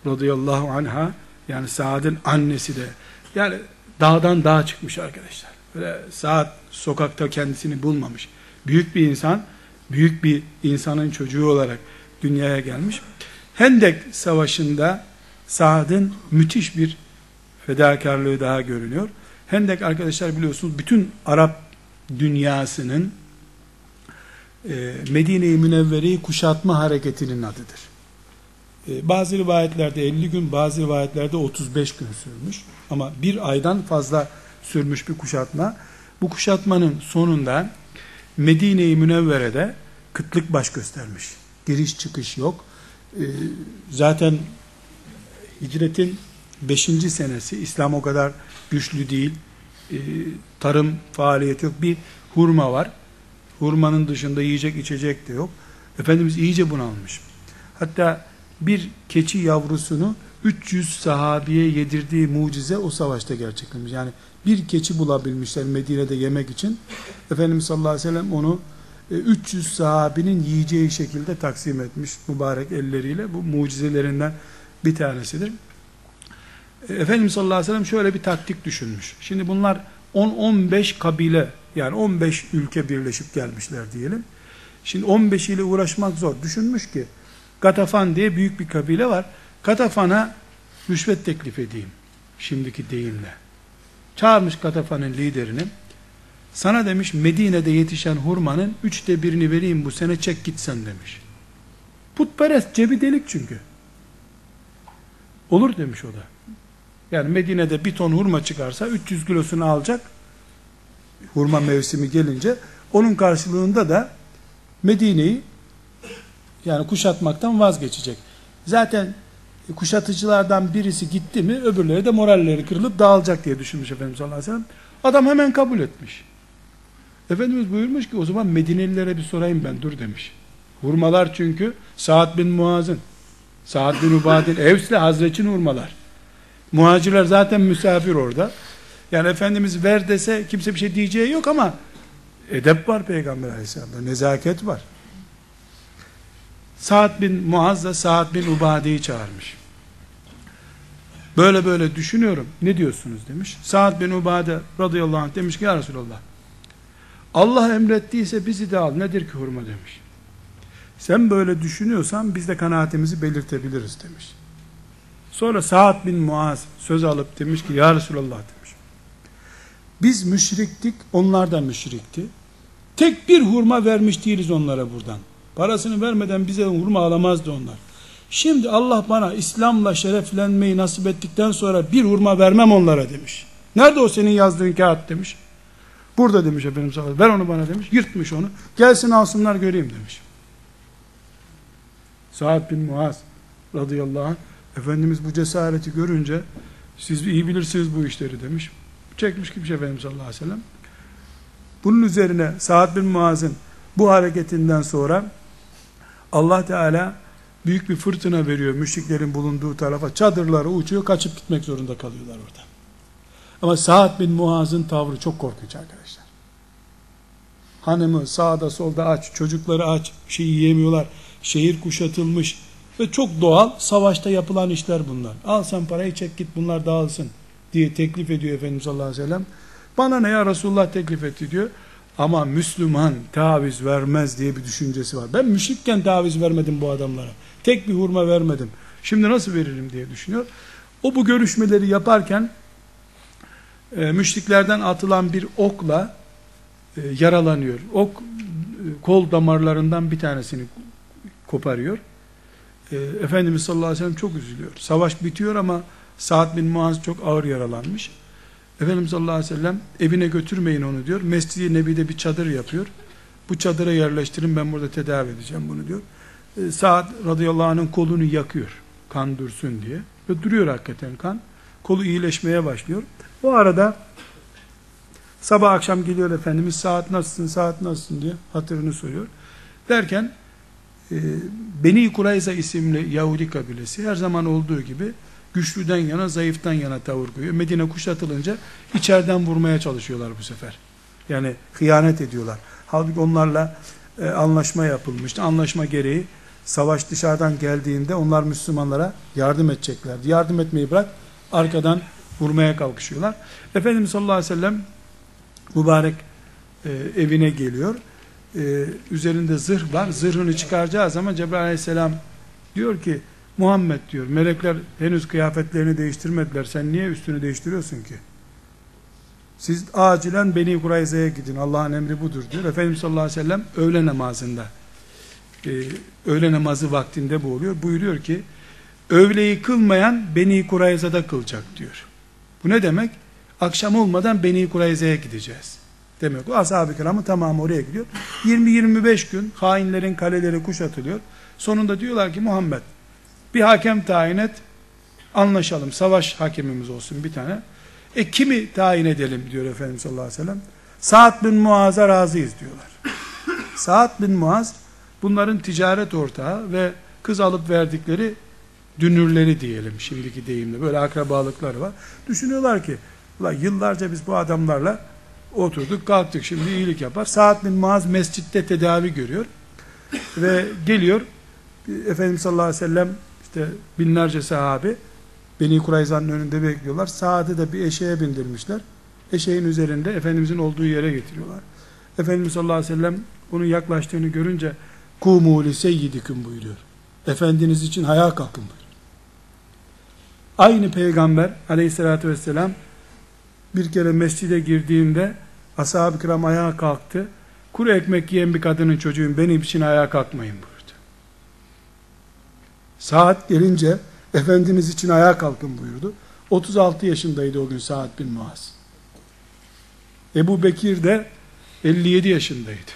[SPEAKER 1] radıyallahu anha yani Saad'ın annesi de yani dağdan dağa çıkmış arkadaşlar. Böyle saat sokakta kendisini bulmamış. Büyük bir insan, büyük bir insanın çocuğu olarak dünyaya gelmiş. Hendek Savaşı'nda Saad'ın müthiş bir fedakarlığı daha görünüyor. Hendek arkadaşlar biliyorsunuz bütün Arap dünyasının e, Medine-i Münevvere'yi kuşatma hareketinin adıdır. E, bazı rivayetlerde 50 gün, bazı rivayetlerde 35 gün sürmüş. Ama bir aydan fazla sürmüş bir kuşatma. Bu kuşatmanın sonunda Medine-i Münevvere'de kıtlık baş göstermiş. Giriş çıkış yok. E, zaten hicretin 5. senesi İslam o kadar güçlü değil. E, tarım faaliyeti yok. Bir hurma var. Hurmanın dışında yiyecek içecek de yok. Efendimiz iyice bunalmış. Hatta bir keçi yavrusunu 300 sahabiye yedirdiği mucize o savaşta gerçekleşmiş. Yani bir keçi bulabilmişler Medine'de yemek için. Efendimiz sallallahu aleyhi ve sellem onu 300 e, sahabinin yiyeceği şekilde taksim etmiş mübarek elleriyle. Bu mucizelerinden bir tanesidir. Efendimiz sallallahu aleyhi ve sellem şöyle bir taktik düşünmüş. Şimdi bunlar 10-15 kabile yani 15 ülke birleşip gelmişler diyelim. Şimdi 15 ile uğraşmak zor. Düşünmüş ki Gatafan diye büyük bir kabile var. Gatafan'a rüşvet teklif edeyim. Şimdiki deyimle. Çağırmış Gatafan'ın liderini. Sana demiş Medine'de yetişen hurmanın üçte birini vereyim bu sene çek gitsen demiş. Putperest cebi delik çünkü. Olur demiş o da. Yani Medine'de bir ton hurma çıkarsa 300 kilosunu alacak. Hurma mevsimi gelince onun karşılığında da Medine'yi yani kuşatmaktan vazgeçecek. Zaten kuşatıcılardan birisi gitti mi öbürleri de moralleri kırılıp dağılacak diye düşünmüş Efendimiz sallallahu aleyhi ve sellem. Adam hemen kabul etmiş. Efendimiz buyurmuş ki o zaman Medinelilere bir sorayım ben dur demiş. Hurmalar çünkü Sa'd bin Muaz'ın, Sa'd bin Ubad'in, Evs'le Hazreç'in hurmalar. Muhacirler zaten misafir orada. Yani Efendimiz ver dese kimse bir şey diyeceği yok ama edep var Peygamber Aleyhisselam'da, nezaket var. Sa'd bin Muaz da Sa'd bin Ubade'yi çağırmış. Böyle böyle düşünüyorum. Ne diyorsunuz demiş. Sa'd bin Ubade radıyallahu anh demiş ki ya Resulallah Allah emrettiyse bizi de al. Nedir ki hurma demiş. Sen böyle düşünüyorsan biz de kanaatimizi belirtebiliriz demiş. Sonra Sa'd bin Muaz söz alıp demiş ki ya Resulallah demiş. Biz müşriktik, onlar da müşrikti. Tek bir hurma vermiş değiliz onlara buradan. Parasını vermeden bize hurma alamazdı onlar. Şimdi Allah bana İslam'la şereflenmeyi nasip ettikten sonra bir hurma vermem onlara demiş. Nerede o senin yazdığın kağıt demiş. Burada demiş Efendimiz sallallahu ver onu bana demiş. Yırtmış onu. Gelsin alsınlar göreyim demiş. Sa'd bin Muaz radıyallahu anh Efendimiz bu cesareti görünce siz iyi bilirsiniz bu işleri demiş. Çekmiş gibi Efendimiz sallallahu aleyhi ve sellem. Bunun üzerine Sa'd bin Muaz'ın bu hareketinden sonra Allah Teala büyük bir fırtına veriyor müşriklerin bulunduğu tarafa. Çadırları uçuyor, kaçıp gitmek zorunda kalıyorlar orada. Ama Sa'd bin Muaz'ın tavrı çok korkunç arkadaşlar. Hanımı sağda solda aç, çocukları aç, bir şey yiyemiyorlar. Şehir kuşatılmış ve çok doğal savaşta yapılan işler bunlar. Al sen parayı çek git bunlar dağılsın diye teklif ediyor Efendimiz sallallahu aleyhi ve sellem. Bana ne ya Resulullah teklif etti diyor. Ama Müslüman taviz vermez diye bir düşüncesi var. Ben müşrikken taviz vermedim bu adamlara. Tek bir hurma vermedim. Şimdi nasıl veririm diye düşünüyor. O bu görüşmeleri yaparken e, müşriklerden atılan bir okla e, yaralanıyor. Ok e, kol damarlarından bir tanesini koparıyor. E, Efendimiz sallallahu aleyhi ve sellem çok üzülüyor. Savaş bitiyor ama Sa'd bin Muaz çok ağır yaralanmış. Efendimiz sallallahu aleyhi ve sellem evine götürmeyin onu diyor. Mescid-i Nebi'de bir çadır yapıyor. Bu çadıra yerleştirin ben burada tedavi edeceğim bunu diyor. E, Sa'd radıyallahu anh'ın kolunu yakıyor. Kan dursun diye. Ve duruyor hakikaten kan. Kolu iyileşmeye başlıyor. Bu arada sabah akşam geliyor Efendimiz saat nasılsın saat nasılsın diye hatırını soruyor. Derken Beni Kurayza isimli Yahudi kabilesi her zaman olduğu gibi güçlüden yana zayıftan yana tavır koyuyor. Medine kuşatılınca içeriden vurmaya çalışıyorlar bu sefer. Yani hıyanet ediyorlar. Halbuki onlarla e, anlaşma yapılmıştı. Anlaşma gereği savaş dışarıdan geldiğinde onlar Müslümanlara yardım edeceklerdi. Yardım etmeyi bırak arkadan vurmaya kalkışıyorlar. Efendimiz sallallahu aleyhi ve sellem mübarek e, evine geliyor. E, üzerinde zırh var. Zırhını çıkaracağı zaman Cebrail aleyhisselam diyor ki Muhammed diyor melekler henüz kıyafetlerini değiştirmediler. Sen niye üstünü değiştiriyorsun ki? Siz acilen Beni Kurayza'ya gidin. Allah'ın emri budur diyor. Efendimiz sallallahu aleyhi ve sellem öğle namazında e, öğle namazı vaktinde bu oluyor. Buyuruyor ki öğleyi kılmayan Beni Kurayza'da kılacak diyor. Bu ne demek? Akşam olmadan Beni Kurayza'ya gideceğiz. Demek o ashab-ı kiramın tamamı oraya gidiyor. 20-25 gün hainlerin kaleleri kuşatılıyor. Sonunda diyorlar ki Muhammed bir hakem tayin et anlaşalım. Savaş hakemimiz olsun bir tane. E kimi tayin edelim diyor Efendimiz sallallahu aleyhi ve sellem. Sa'd bin Muaz'a razıyız diyorlar. Sa'd bin Muaz bunların ticaret ortağı ve kız alıp verdikleri dünürleri diyelim şimdiki deyimle böyle akrabalıkları var. Düşünüyorlar ki yıllarca biz bu adamlarla Oturduk kalktık şimdi iyilik yapar. Saat bin Muaz mescitte tedavi görüyor. Ve geliyor. Efendimiz sallallahu aleyhi ve sellem işte binlerce sahabi Beni Kurayza'nın önünde bekliyorlar. Saad'ı da bir eşeğe bindirmişler. Eşeğin üzerinde Efendimizin olduğu yere getiriyorlar. Efendimiz sallallahu aleyhi ve sellem onun yaklaştığını görünce kumu li seyyidikum buyuruyor. Efendiniz için ayağa kalkın buyuruyor. Aynı peygamber aleyhissalatü vesselam bir kere mescide girdiğinde ashab-ı kiram ayağa kalktı. Kuru ekmek yiyen bir kadının çocuğun benim için ayağa kalkmayın buyurdu. Saat gelince Efendiniz için ayağa kalkın buyurdu. 36 yaşındaydı o gün Saad bin Muaz. Ebu Bekir de 57 yaşındaydı.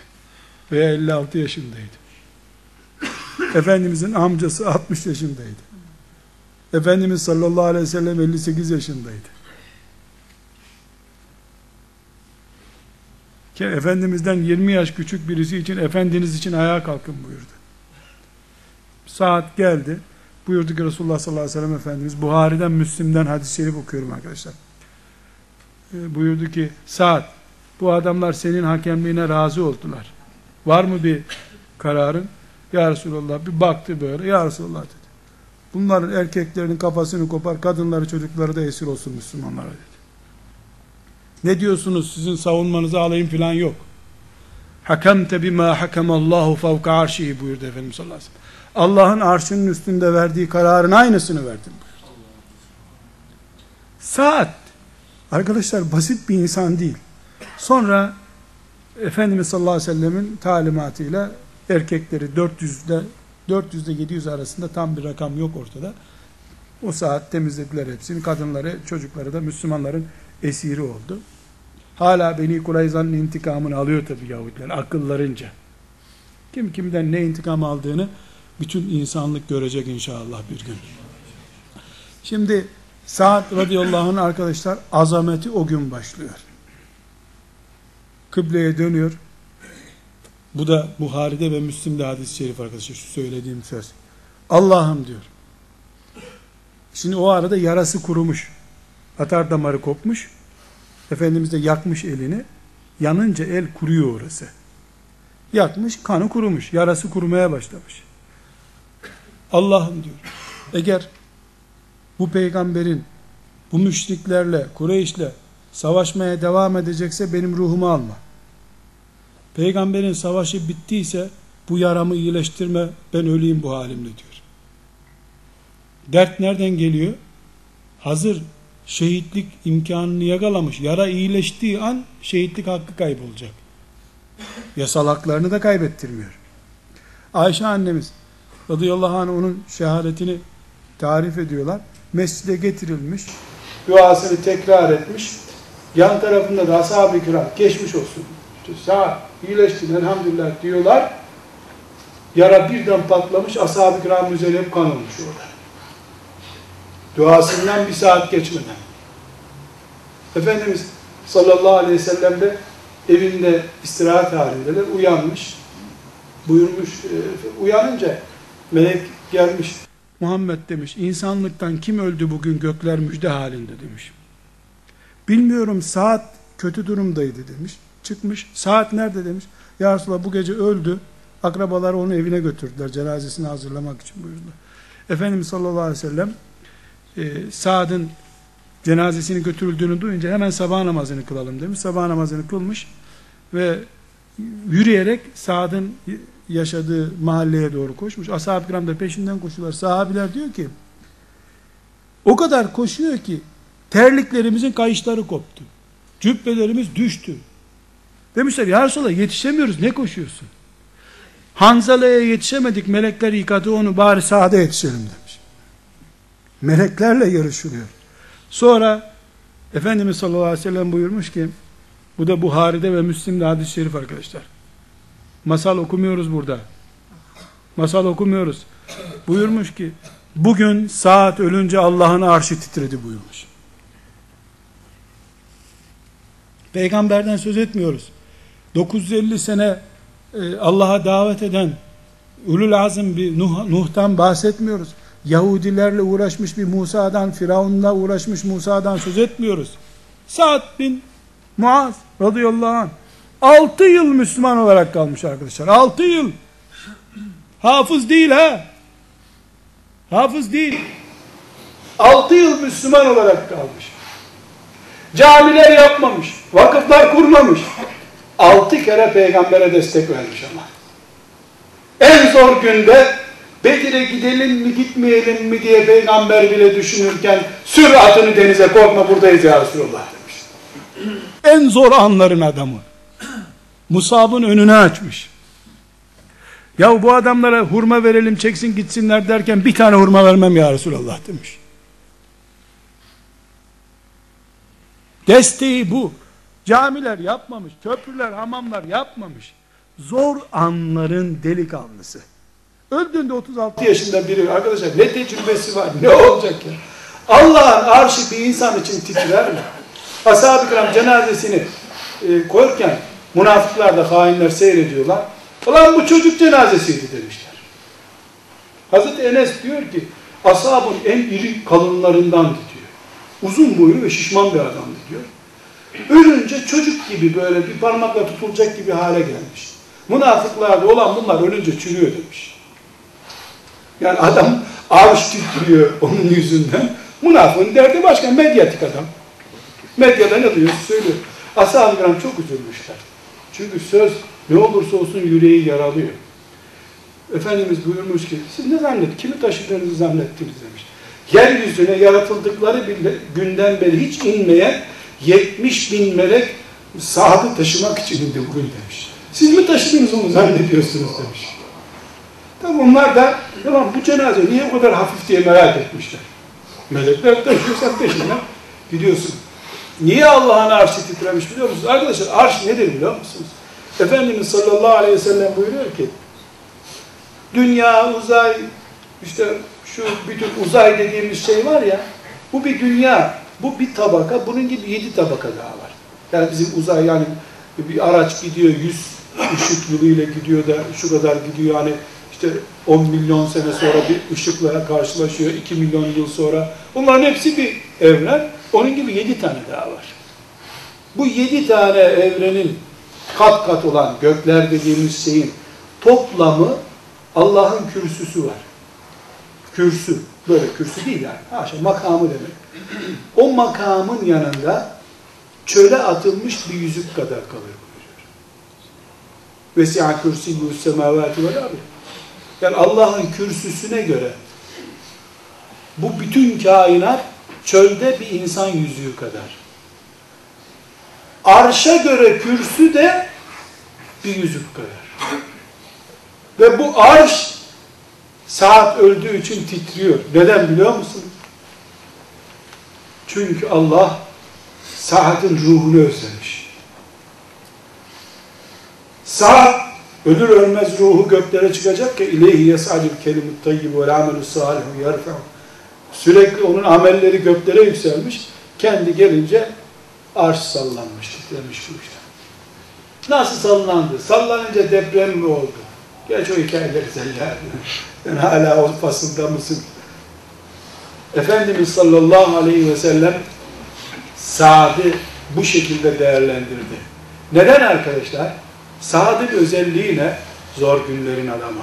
[SPEAKER 1] Veya 56 yaşındaydı. Efendimizin amcası 60 yaşındaydı. Efendimiz sallallahu aleyhi ve sellem 58 yaşındaydı. Ki Efendimiz'den 20 yaş küçük birisi için Efendiniz için ayağa kalkın buyurdu. Saat geldi. Buyurdu ki Resulullah sallallahu aleyhi ve sellem Efendimiz Buhari'den Müslim'den hadis-i şerif okuyorum arkadaşlar. E, buyurdu ki saat bu adamlar senin hakemliğine razı oldular. Var mı bir kararın? Ya Resulallah bir baktı böyle. Ya Resulallah dedi. Bunların erkeklerinin kafasını kopar, kadınları çocukları da esir olsun Müslümanlara dedi. Ne diyorsunuz sizin savunmanızı alayım filan yok. Hakemte bima hakemallahu fevka arşihi buyurdu Efendimiz sallallahu aleyhi ve sellem. Allah'ın arşının üstünde verdiği kararın aynısını verdim. Saat. Arkadaşlar basit bir insan değil. Sonra Efendimiz sallallahu aleyhi ve sellemin talimatıyla erkekleri 400'de 400 ile 700 arasında tam bir rakam yok ortada. O saat temizlediler hepsini. Kadınları, çocukları da Müslümanların esiri oldu. Hala Beni Kurayza'nın intikamını alıyor tabi Yahudiler akıllarınca. Kim kimden ne intikam aldığını bütün insanlık görecek inşallah bir gün. Şimdi Sa'd radıyallahu anh arkadaşlar azameti o gün başlıyor. Kıbleye dönüyor. Bu da Buhari'de ve Müslim'de hadis-i şerif arkadaşlar şu söylediğim söz. Allah'ım diyor. Şimdi o arada yarası kurumuş. Atar damarı kopmuş. Efendimiz de yakmış elini. Yanınca el kuruyor orası. Yakmış, kanı kurumuş. Yarası kurumaya başlamış. Allah'ım diyor. Eğer bu peygamberin bu müşriklerle, Kureyş'le savaşmaya devam edecekse benim ruhumu alma. Peygamberin savaşı bittiyse bu yaramı iyileştirme ben öleyim bu halimle diyor. Dert nereden geliyor? Hazır şehitlik imkanını yakalamış. Yara iyileştiği an şehitlik hakkı kaybolacak. Yasal haklarını da kaybettirmiyor. Ayşe annemiz radıyallahu anh onun şehadetini tarif ediyorlar. Mescide getirilmiş, duasını tekrar etmiş. Yan tarafında da ashab-ı kiram geçmiş olsun. Sağ iyileştin elhamdülillah diyorlar. Yara birden patlamış, ashab-ı kiramın üzerine kan olmuş orada. Duasından bir saat geçmeden. Efendimiz sallallahu aleyhi ve sellem de evinde istirahat halindeler. Uyanmış. Buyurmuş. E, uyanınca melek gelmiş. Muhammed demiş. insanlıktan kim öldü bugün gökler müjde halinde demiş. Bilmiyorum saat kötü durumdaydı demiş. Çıkmış. Saat nerede demiş. Ya Resulallah bu gece öldü. Akrabaları onu evine götürdüler. Cenazesini hazırlamak için buyurdular. Efendimiz sallallahu aleyhi ve sellem e, Saad'ın cenazesini götürüldüğünü duyunca hemen sabah namazını kılalım demiş. Sabah namazını kılmış ve yürüyerek Saad'ın yaşadığı mahalleye doğru koşmuş. Ashab-ı kiram da peşinden koşuyorlar. Sahabiler diyor ki o kadar koşuyor ki terliklerimizin kayışları koptu. Cübbelerimiz düştü. Demişler ya Resulallah yetişemiyoruz ne koşuyorsun? Hanzala'ya yetişemedik melekler yıkadı onu bari sahada yetişelim demiş. Meleklerle yarışılıyor. Sonra Efendimiz sallallahu aleyhi ve sellem buyurmuş ki bu da Buhari'de ve Müslim'de hadis-i şerif arkadaşlar. Masal okumuyoruz burada. Masal okumuyoruz. Buyurmuş ki bugün saat ölünce Allah'ın arşı titredi buyurmuş. Peygamberden söz etmiyoruz. 950 sene e, Allah'a davet eden Ulul Azim bir Nuh, Nuh'tan bahsetmiyoruz. Yahudilerle uğraşmış bir Musa'dan, Firavun'la uğraşmış Musa'dan söz etmiyoruz. Saat bin Muaz radıyallahu anh 6 yıl Müslüman olarak kalmış arkadaşlar. 6 yıl. Hafız değil ha. Hafız değil. 6 yıl Müslüman olarak kalmış. Camiler yapmamış. Vakıflar kurmamış. 6 kere peygambere destek vermiş ama. En zor günde Bedir'e gidelim mi gitmeyelim mi diye peygamber bile düşünürken sür atını denize korkma buradayız ya Resulallah demiş. En zor anların adamı. Musab'ın önünü açmış. Ya bu adamlara hurma verelim çeksin gitsinler derken bir tane hurma vermem ya Resulallah demiş. Desteği bu. Camiler yapmamış, köprüler, hamamlar yapmamış. Zor anların delikanlısı. Öldüğünde 36 yaşında biri arkadaşlar ne tecrübesi var ne olacak ya? Allah'ın arşı bir insan için titrer mi? Ashab-ı kiram cenazesini e, koyarken münafıklar da hainler seyrediyorlar. Ulan bu çocuk cenazesiydi demişler. Hazreti Enes diyor ki ashabın en iri kalınlarındandı diyor. Uzun boylu ve şişman bir adamdı diyor. Ölünce çocuk gibi böyle bir parmakla tutulacak gibi hale gelmiş. Münafıklarda olan bunlar ölünce çürüyor demiş. Yani adam arş titriyor onun yüzünden. Münafığın derdi başka medyatik adam. Medyada ne diyor söylüyor. Ashab-ı kiram çok üzülmüşler. Çünkü söz ne olursa olsun yüreği yaralıyor. Efendimiz buyurmuş ki siz ne zannet, kimi taşıdığınızı zannettiniz demiş. Yeryüzüne yaratıldıkları bile günden beri hiç inmeyen 70 bin melek sahabe taşımak için indi bugün demiş. Siz mi taşıdınız onu zannediyorsunuz demiş. Tabi onlar da tamam bu cenaze niye o kadar hafif diye merak etmişler. Melekler taşıyor sen peşinden gidiyorsun. Niye Allah'ın arşı titremiş biliyor musunuz? Arkadaşlar arş nedir biliyor musunuz? Efendimiz sallallahu aleyhi ve sellem buyuruyor ki dünya, uzay, işte şu bütün uzay dediğimiz şey var ya bu bir dünya, bu bir tabaka, bunun gibi yedi tabaka daha var. Yani bizim uzay yani bir araç gidiyor yüz ışık yılıyla gidiyor da şu kadar gidiyor yani işte 10 milyon sene sonra bir ışıkla karşılaşıyor, 2 milyon yıl sonra. Bunların hepsi bir evren. Onun gibi 7 tane daha var. Bu 7 tane evrenin kat kat olan gökler dediğimiz şeyin toplamı Allah'ın kürsüsü var. Kürsü. Böyle kürsü değil yani. Haşa makamı demek. O makamın yanında çöle atılmış bir yüzük kadar kalır buyuruyor. Vesi'a kürsiyyü semavati vel ardı. Yani Allah'ın kürsüsüne göre bu bütün kainat çölde bir insan yüzüğü kadar. Arşa göre kürsü de bir yüzük kadar. Ve bu arş saat öldüğü için titriyor. Neden biliyor musun? Çünkü Allah saatin ruhunu özlemiş. Saat ölür ölmez ruhu göklere çıkacak ki ileyhi yes'alül kelimut tayyib vel amelus salihu yerfe'u. Sürekli onun amelleri göklere yükselmiş. Kendi gelince arş sallanmış, titremiş bu işte. Nasıl sallandı? Sallanınca deprem mi oldu? Geç o hikayeleri sen ya. Sen hala o fasılda mısın? Efendimiz sallallahu aleyhi ve sellem saati bu şekilde değerlendirdi. Neden arkadaşlar? Saadın özelliği ne? Zor günlerin adamı.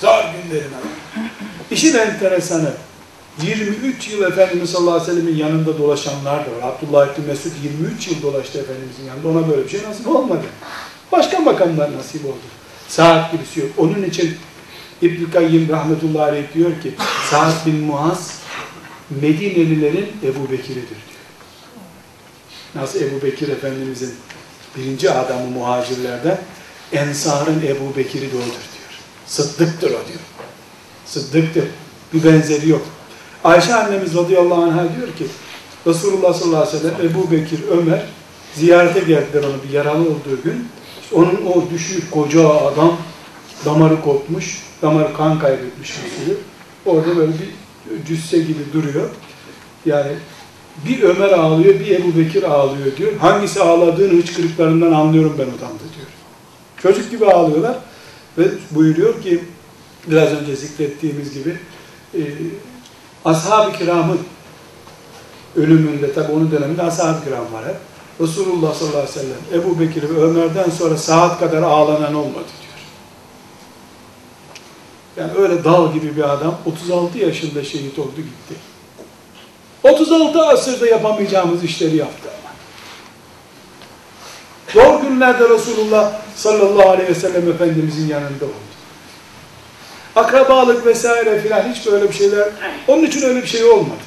[SPEAKER 1] Zor günlerin adamı. İşin enteresanı, 23 yıl Efendimiz sallallahu aleyhi ve sellemin yanında dolaşanlar da var. Abdullah İbni Mesud 23 yıl dolaştı Efendimizin yanında. Ona böyle bir şey nasip olmadı. Başka makamlar nasip oldu. Saat gibisi yok. Onun için İbn-i Kayyim rahmetullahi aleyh diyor ki Sa'd bin Muaz Medinelilerin Ebu Bekir'idir diyor. Nasıl Ebu Bekir Efendimizin birinci adamı muhacirlerden Ensar'ın Ebu Bekir'i de diyor. Sıddıktır o diyor. Sıddıktır. Bir benzeri yok. Ayşe annemiz radıyallahu anh'a diyor ki Resulullah sallallahu aleyhi ve sellem Ebu Bekir, Ömer ziyarete geldiler onu bir yaralı olduğu gün. İşte onun o düşük koca adam damarı kopmuş, damarı kan kaybetmiş bir sürü. Orada böyle bir cüsse gibi duruyor. Yani bir Ömer ağlıyor, bir Ebu Bekir ağlıyor diyor. Hangisi ağladığını hıçkırıklarından anlıyorum ben odamda diyor. Çocuk gibi ağlıyorlar ve buyuruyor ki biraz önce zikrettiğimiz gibi e, ashab-ı kiramın ölümünde tabi onun döneminde ashab-ı kiram var hep. Resulullah sallallahu aleyhi ve sellem Ebu Bekir ve Ömer'den sonra saat kadar ağlanan olmadı diyor. Yani öyle dal gibi bir adam 36 yaşında şehit oldu gitti. 36 asırda yapamayacağımız işleri yaptı ama. Zor günlerde Resulullah sallallahu aleyhi ve sellem Efendimizin yanında oldu. Akrabalık vesaire filan hiç böyle bir şeyler, onun için öyle bir şey olmadı.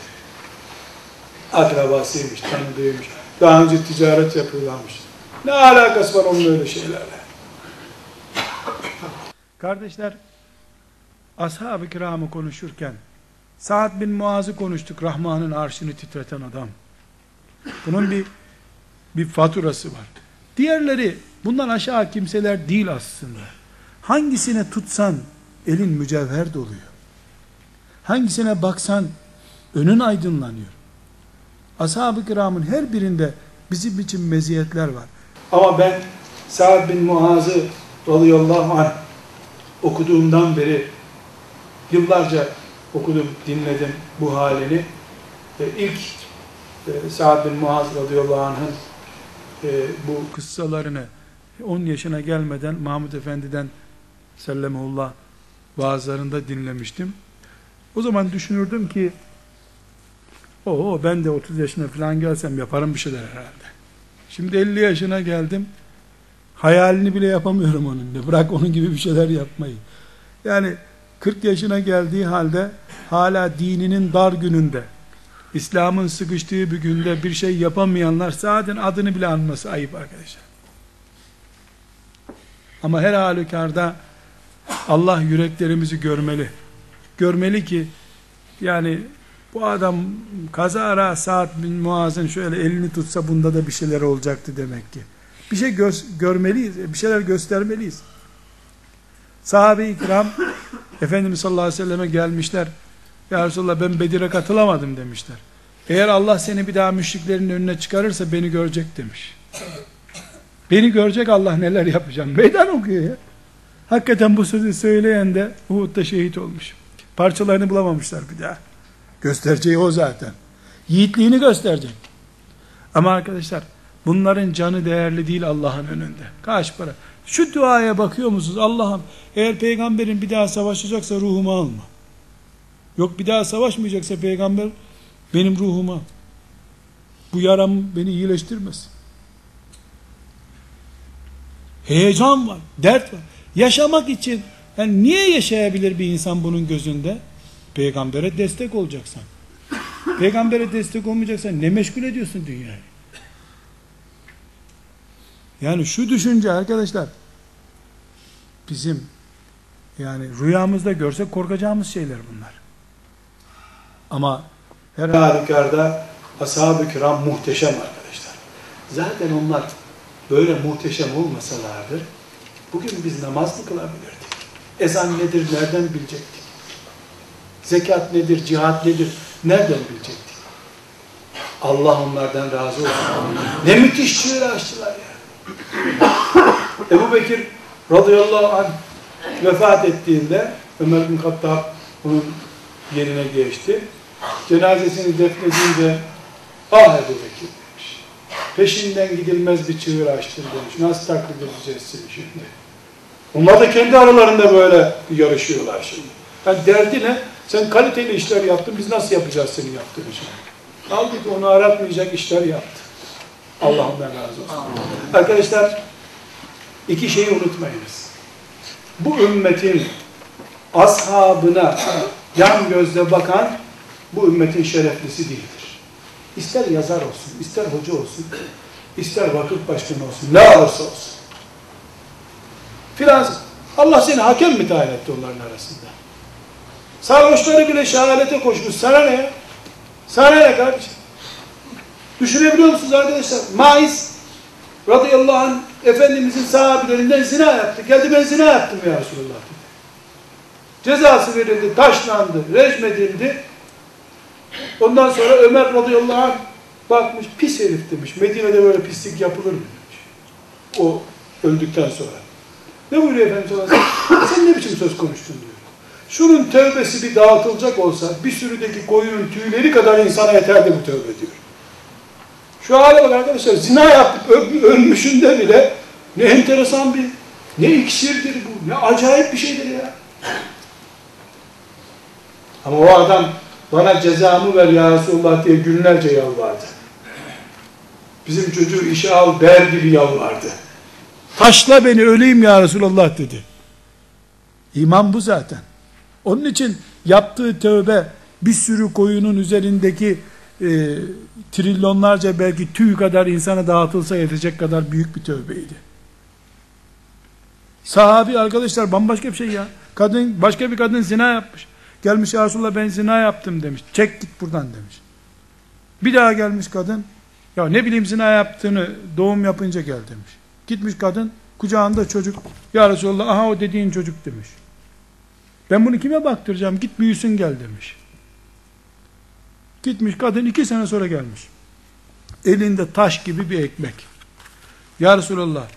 [SPEAKER 1] Akrabasıymış, tanıdığıymış, daha önce ticaret yapıyorlarmış. Ne alakası var onun öyle şeylerle? Kardeşler, ashab-ı kiramı konuşurken, Sa'd bin Muaz'ı konuştuk, Rahman'ın arşını titreten adam. Bunun bir bir faturası var. Diğerleri bundan aşağı kimseler değil aslında. Hangisine tutsan elin mücevher doluyor. Hangisine baksan önün aydınlanıyor. Ashab-ı kiramın her birinde bizim için meziyetler var. Ama ben Sa'd bin Muaz'ı radıyallahu anh okuduğumdan beri yıllarca okudum, dinledim bu halini. E, ilk e, Sa'd bin Muaz radıyallahu anh'ın e, bu kıssalarını 10 yaşına gelmeden Mahmud Efendi'den sellemullah vaazlarında dinlemiştim. O zaman düşünürdüm ki o ben de 30 yaşına falan gelsem yaparım bir şeyler herhalde. Şimdi 50 yaşına geldim. Hayalini bile yapamıyorum onun de. Bırak onun gibi bir şeyler yapmayı. Yani 40 yaşına geldiği halde hala dininin dar gününde İslam'ın sıkıştığı bir günde bir şey yapamayanlar zaten adını bile anması ayıp arkadaşlar. Ama her halükarda Allah yüreklerimizi görmeli. Görmeli ki yani bu adam kazara saat bin Muaz'ın şöyle elini tutsa bunda da bir şeyler olacaktı demek ki. Bir şey göz, görmeliyiz, bir şeyler göstermeliyiz. Sahabe-i ikram Efendimiz sallallahu aleyhi ve selleme gelmişler. Ya Resulallah ben Bedir'e katılamadım demişler. Eğer Allah seni bir daha müşriklerin önüne çıkarırsa beni görecek demiş. Beni görecek Allah neler yapacağım. Meydan okuyor ya. Hakikaten bu sözü söyleyen de Uhud'da şehit olmuş. Parçalarını bulamamışlar bir daha. Göstereceği o zaten. Yiğitliğini gösterecek. Ama arkadaşlar bunların canı değerli değil Allah'ın önünde. Kaç para? Şu duaya bakıyor musunuz? Allah'ım eğer peygamberin bir daha savaşacaksa ruhumu alma. Yok bir daha savaşmayacaksa peygamber benim ruhuma bu yaram beni iyileştirmez. Heyecan var, dert var. Yaşamak için yani niye yaşayabilir bir insan bunun gözünde? Peygambere destek olacaksan. Peygambere destek olmayacaksan ne meşgul ediyorsun dünyayı? Yani şu düşünce arkadaşlar bizim yani rüyamızda görsek korkacağımız şeyler bunlar. Ama her halükarda ashab-ı kiram muhteşem arkadaşlar. Zaten onlar böyle muhteşem olmasalardı bugün biz namaz mı kılabilirdik? Ezan nedir, nereden bilecektik? Zekat nedir, cihat nedir, nereden bilecektik? Allah onlardan razı olsun. Ne müthiş çığır açtılar ya. Ebu Bekir radıyallahu anh vefat ettiğinde Ömer bin Kattab onun yerine geçti. Cenazesini defnedince ah Ebu Bekir demiş. Peşinden gidilmez bir çığır açtın demiş. Nasıl taklit edeceğiz seni şimdi? Onlar da kendi aralarında böyle yarışıyorlar şimdi. Yani derdi ne? Sen kaliteli işler yaptın, biz nasıl yapacağız senin yaptığın işi? Halbuki onu aratmayacak işler yaptı. Allah ondan razı olsun. Arkadaşlar, iki şeyi unutmayınız. Bu ümmetin ashabına yan gözle bakan bu ümmetin şereflisi değildir. İster yazar olsun, ister hoca olsun, ister vakıf başkanı olsun, ne olursa olsun. Filan, Allah seni hakem mi tayin etti onların arasında? Sarhoşları bile şehadete koşmuş. Sana ne? Sana ne kardeşim? Düşünebiliyor musunuz arkadaşlar? Maiz radıyallahu anh Efendimizin sahabilerinden zina yaptı. Geldi ben zina yaptım ya Resulullah. Cezası verildi, taşlandı, rejim edildi. Ondan sonra Ömer radıyallahu anh bakmış, pis herif demiş. Medine'de böyle pislik yapılır mı demiş. O öldükten sonra. Ne buyuruyor Efendimiz Sen ne biçim söz konuştun diyor. Şunun tövbesi bir dağıtılacak olsa bir sürüdeki koyunun tüyleri kadar insana yeterdi bu tövbe diyor. Şu hale bak arkadaşlar zina yaptık ölmüşünde bile ne enteresan bir ne iksirdir bu ne acayip bir şeydir ya. Ama o adam bana cezamı ver ya Resulullah diye günlerce yalvardı. Bizim çocuğu işe al der gibi yalvardı. Taşla beni öleyim ya Resulullah dedi. İman bu zaten. Onun için yaptığı tövbe bir sürü koyunun üzerindeki e, trilyonlarca belki tüy kadar insana dağıtılsa yetecek kadar büyük bir tövbeydi. Sahabi arkadaşlar bambaşka bir şey ya. Kadın başka bir kadın zina yapmış. Gelmiş ya Resulallah ben zina yaptım demiş. Çek git buradan demiş. Bir daha gelmiş kadın. Ya ne bileyim zina yaptığını doğum yapınca gel demiş. Gitmiş kadın kucağında çocuk. Ya Resulallah aha o dediğin çocuk demiş. Ben bunu kime baktıracağım? Git büyüsün gel demiş. Gitmiş kadın iki sene sonra gelmiş. Elinde taş gibi bir ekmek. Ya Resulallah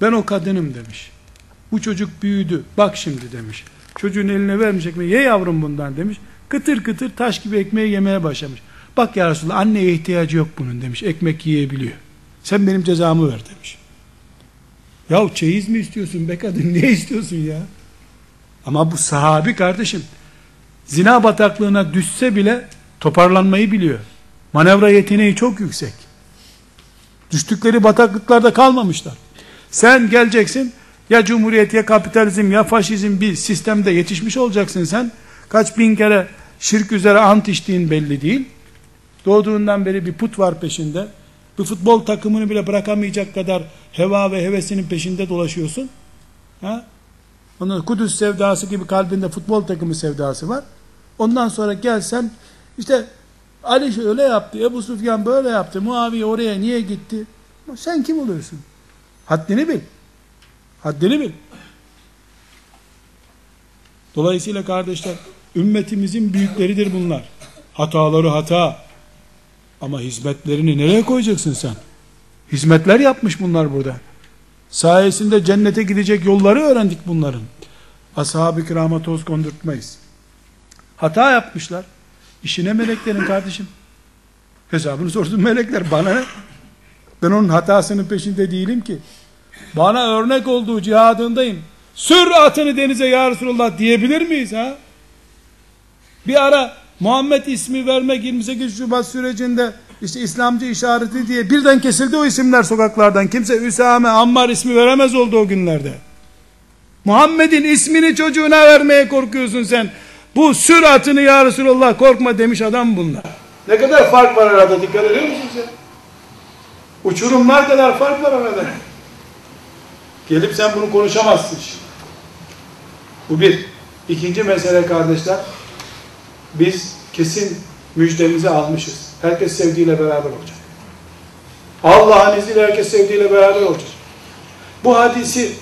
[SPEAKER 1] ben o kadınım demiş. Bu çocuk büyüdü. Bak şimdi demiş. Çocuğun eline vermiş ekmeği. Ye yavrum bundan demiş. Kıtır kıtır taş gibi ekmeği yemeye başlamış. Bak ya Resulallah anneye ihtiyacı yok bunun demiş. Ekmek yiyebiliyor. Sen benim cezamı ver demiş. Yahu çeyiz mi istiyorsun be kadın? Ne istiyorsun ya? Ama bu sahabi kardeşim zina bataklığına düşse bile toparlanmayı biliyor. Manevra yeteneği çok yüksek. Düştükleri bataklıklarda kalmamışlar. Sen geleceksin ya cumhuriyet ya kapitalizm ya faşizm bir sistemde yetişmiş olacaksın sen. Kaç bin kere şirk üzere ant içtiğin belli değil. Doğduğundan beri bir put var peşinde. Bir futbol takımını bile bırakamayacak kadar heva ve hevesinin peşinde dolaşıyorsun. Ha? Onun Kudüs sevdası gibi kalbinde futbol takımı sevdası var. Ondan sonra gelsen işte Ali şöyle yaptı, Ebu Sufyan böyle yaptı, Muaviye oraya niye gitti? Sen kim oluyorsun? Haddini bil. Haddini bil. Dolayısıyla kardeşler, ümmetimizin büyükleridir bunlar. Hataları hata. Ama hizmetlerini nereye koyacaksın sen? Hizmetler yapmış bunlar burada. Sayesinde cennete gidecek yolları öğrendik bunların. Ashab-ı kirama toz kondurtmayız. Hata yapmışlar. İşine meleklerin kardeşim. Hesabını sorsun melekler. Bana ne? Ben onun hatasının peşinde değilim ki. Bana örnek olduğu cihadındayım. Sür atını denize ya Resulullah diyebilir miyiz ha? Bir ara Muhammed ismi vermek 28 Şubat sürecinde işte İslamcı işareti diye birden kesildi o isimler sokaklardan. Kimse Üsame, Ammar ismi veremez oldu o günlerde. Muhammed'in ismini çocuğuna vermeye korkuyorsun sen. Bu süratini ya Resulallah korkma demiş adam bunlar. Ne kadar fark var arada dikkat ediyor musunuz ya? Uçurumlar kadar fark var arada. Gelip sen bunu konuşamazsın şimdi. Bu bir. İkinci mesele kardeşler. Biz kesin müjdemizi almışız. Herkes sevdiğiyle beraber olacak. Allah'ın izniyle herkes sevdiğiyle beraber olacak. Bu hadisi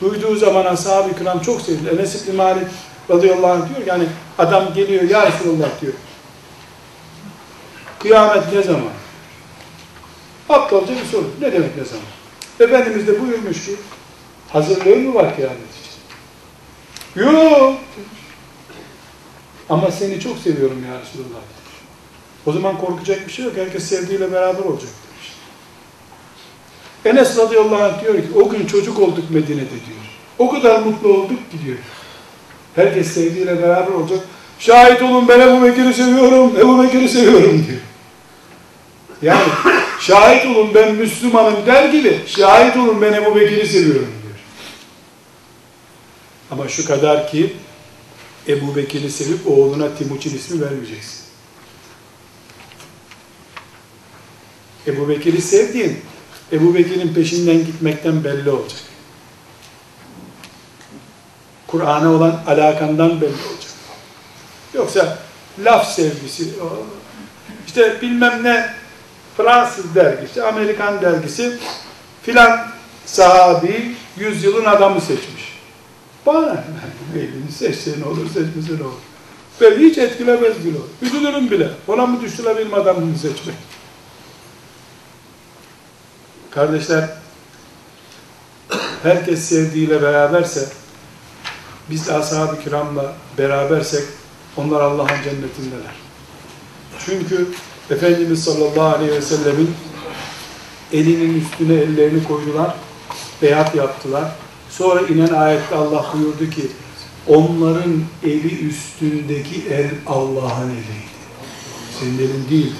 [SPEAKER 1] duyduğu zaman ashab-ı kiram çok sevdi. Enes İbni Malik radıyallahu anh diyor yani adam geliyor ya Resulullah diyor. Kıyamet ne zaman? Aptalca bir soru. Ne demek ne zaman? Efendimiz de buyurmuş ki hazırlığı mı var kıyamet için? Yok. Ama seni çok seviyorum ya Resulullah. O zaman korkacak bir şey yok. Herkes sevdiğiyle beraber olacak demiş. Enes radıyallahu anh diyor ki o gün çocuk olduk Medine'de diyor. O kadar mutlu olduk ki diyor. Herkes sevdiğiyle beraber olacak. Şahit olun ben Ebu Bekir'i seviyorum, Ebu Bekir'i seviyorum diyor. Yani şahit olun ben Müslümanım der gibi şahit olun ben Ebu Bekir'i seviyorum diyor. Ama şu kadar ki Ebu Bekir'i sevip oğluna Timuçin ismi vermeyeceksin. Ebu Bekir'i sevdiğin, Ebu Bekir'in peşinden gitmekten belli olacak. Kur'an'a olan alakandan belli olacak. Yoksa laf sevgisi, işte bilmem ne Fransız dergisi, Amerikan dergisi filan sahabi yüzyılın adamı seçmiş. Bana elini seçse ne olur, seçmese ne olur. Beni hiç etkilemez bile. Üzülürüm bile. Ona mı düştüler benim adamımı seçmek? Kardeşler, herkes sevdiğiyle beraberse, biz de ashab-ı kiramla berabersek, onlar Allah'ın cennetindeler. Çünkü Efendimiz sallallahu aleyhi ve sellemin elinin üstüne ellerini koydular, beyat yaptılar. Sonra inen ayette Allah buyurdu ki, onların eli üstündeki el Allah'ın eliydi. Senin elin değildi.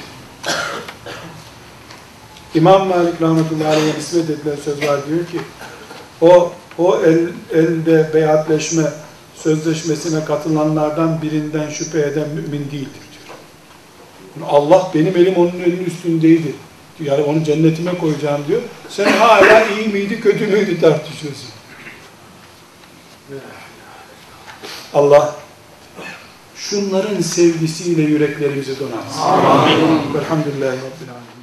[SPEAKER 1] İmam Malik rahmetullahi aleyh'e nispet edilen söz var diyor ki, o o el, elde beyatleşme sözleşmesine katılanlardan birinden şüphe eden mümin değildir diyor. Allah benim elim onun elinin üstündeydi. Yani onu cennetime koyacağım diyor. Sen hala iyi miydi kötü müydü tartışıyorsun. Allah şunların sevgisiyle yüreklerimizi donatsın. Amin. Velhamdülillahi Rabbil Alemin.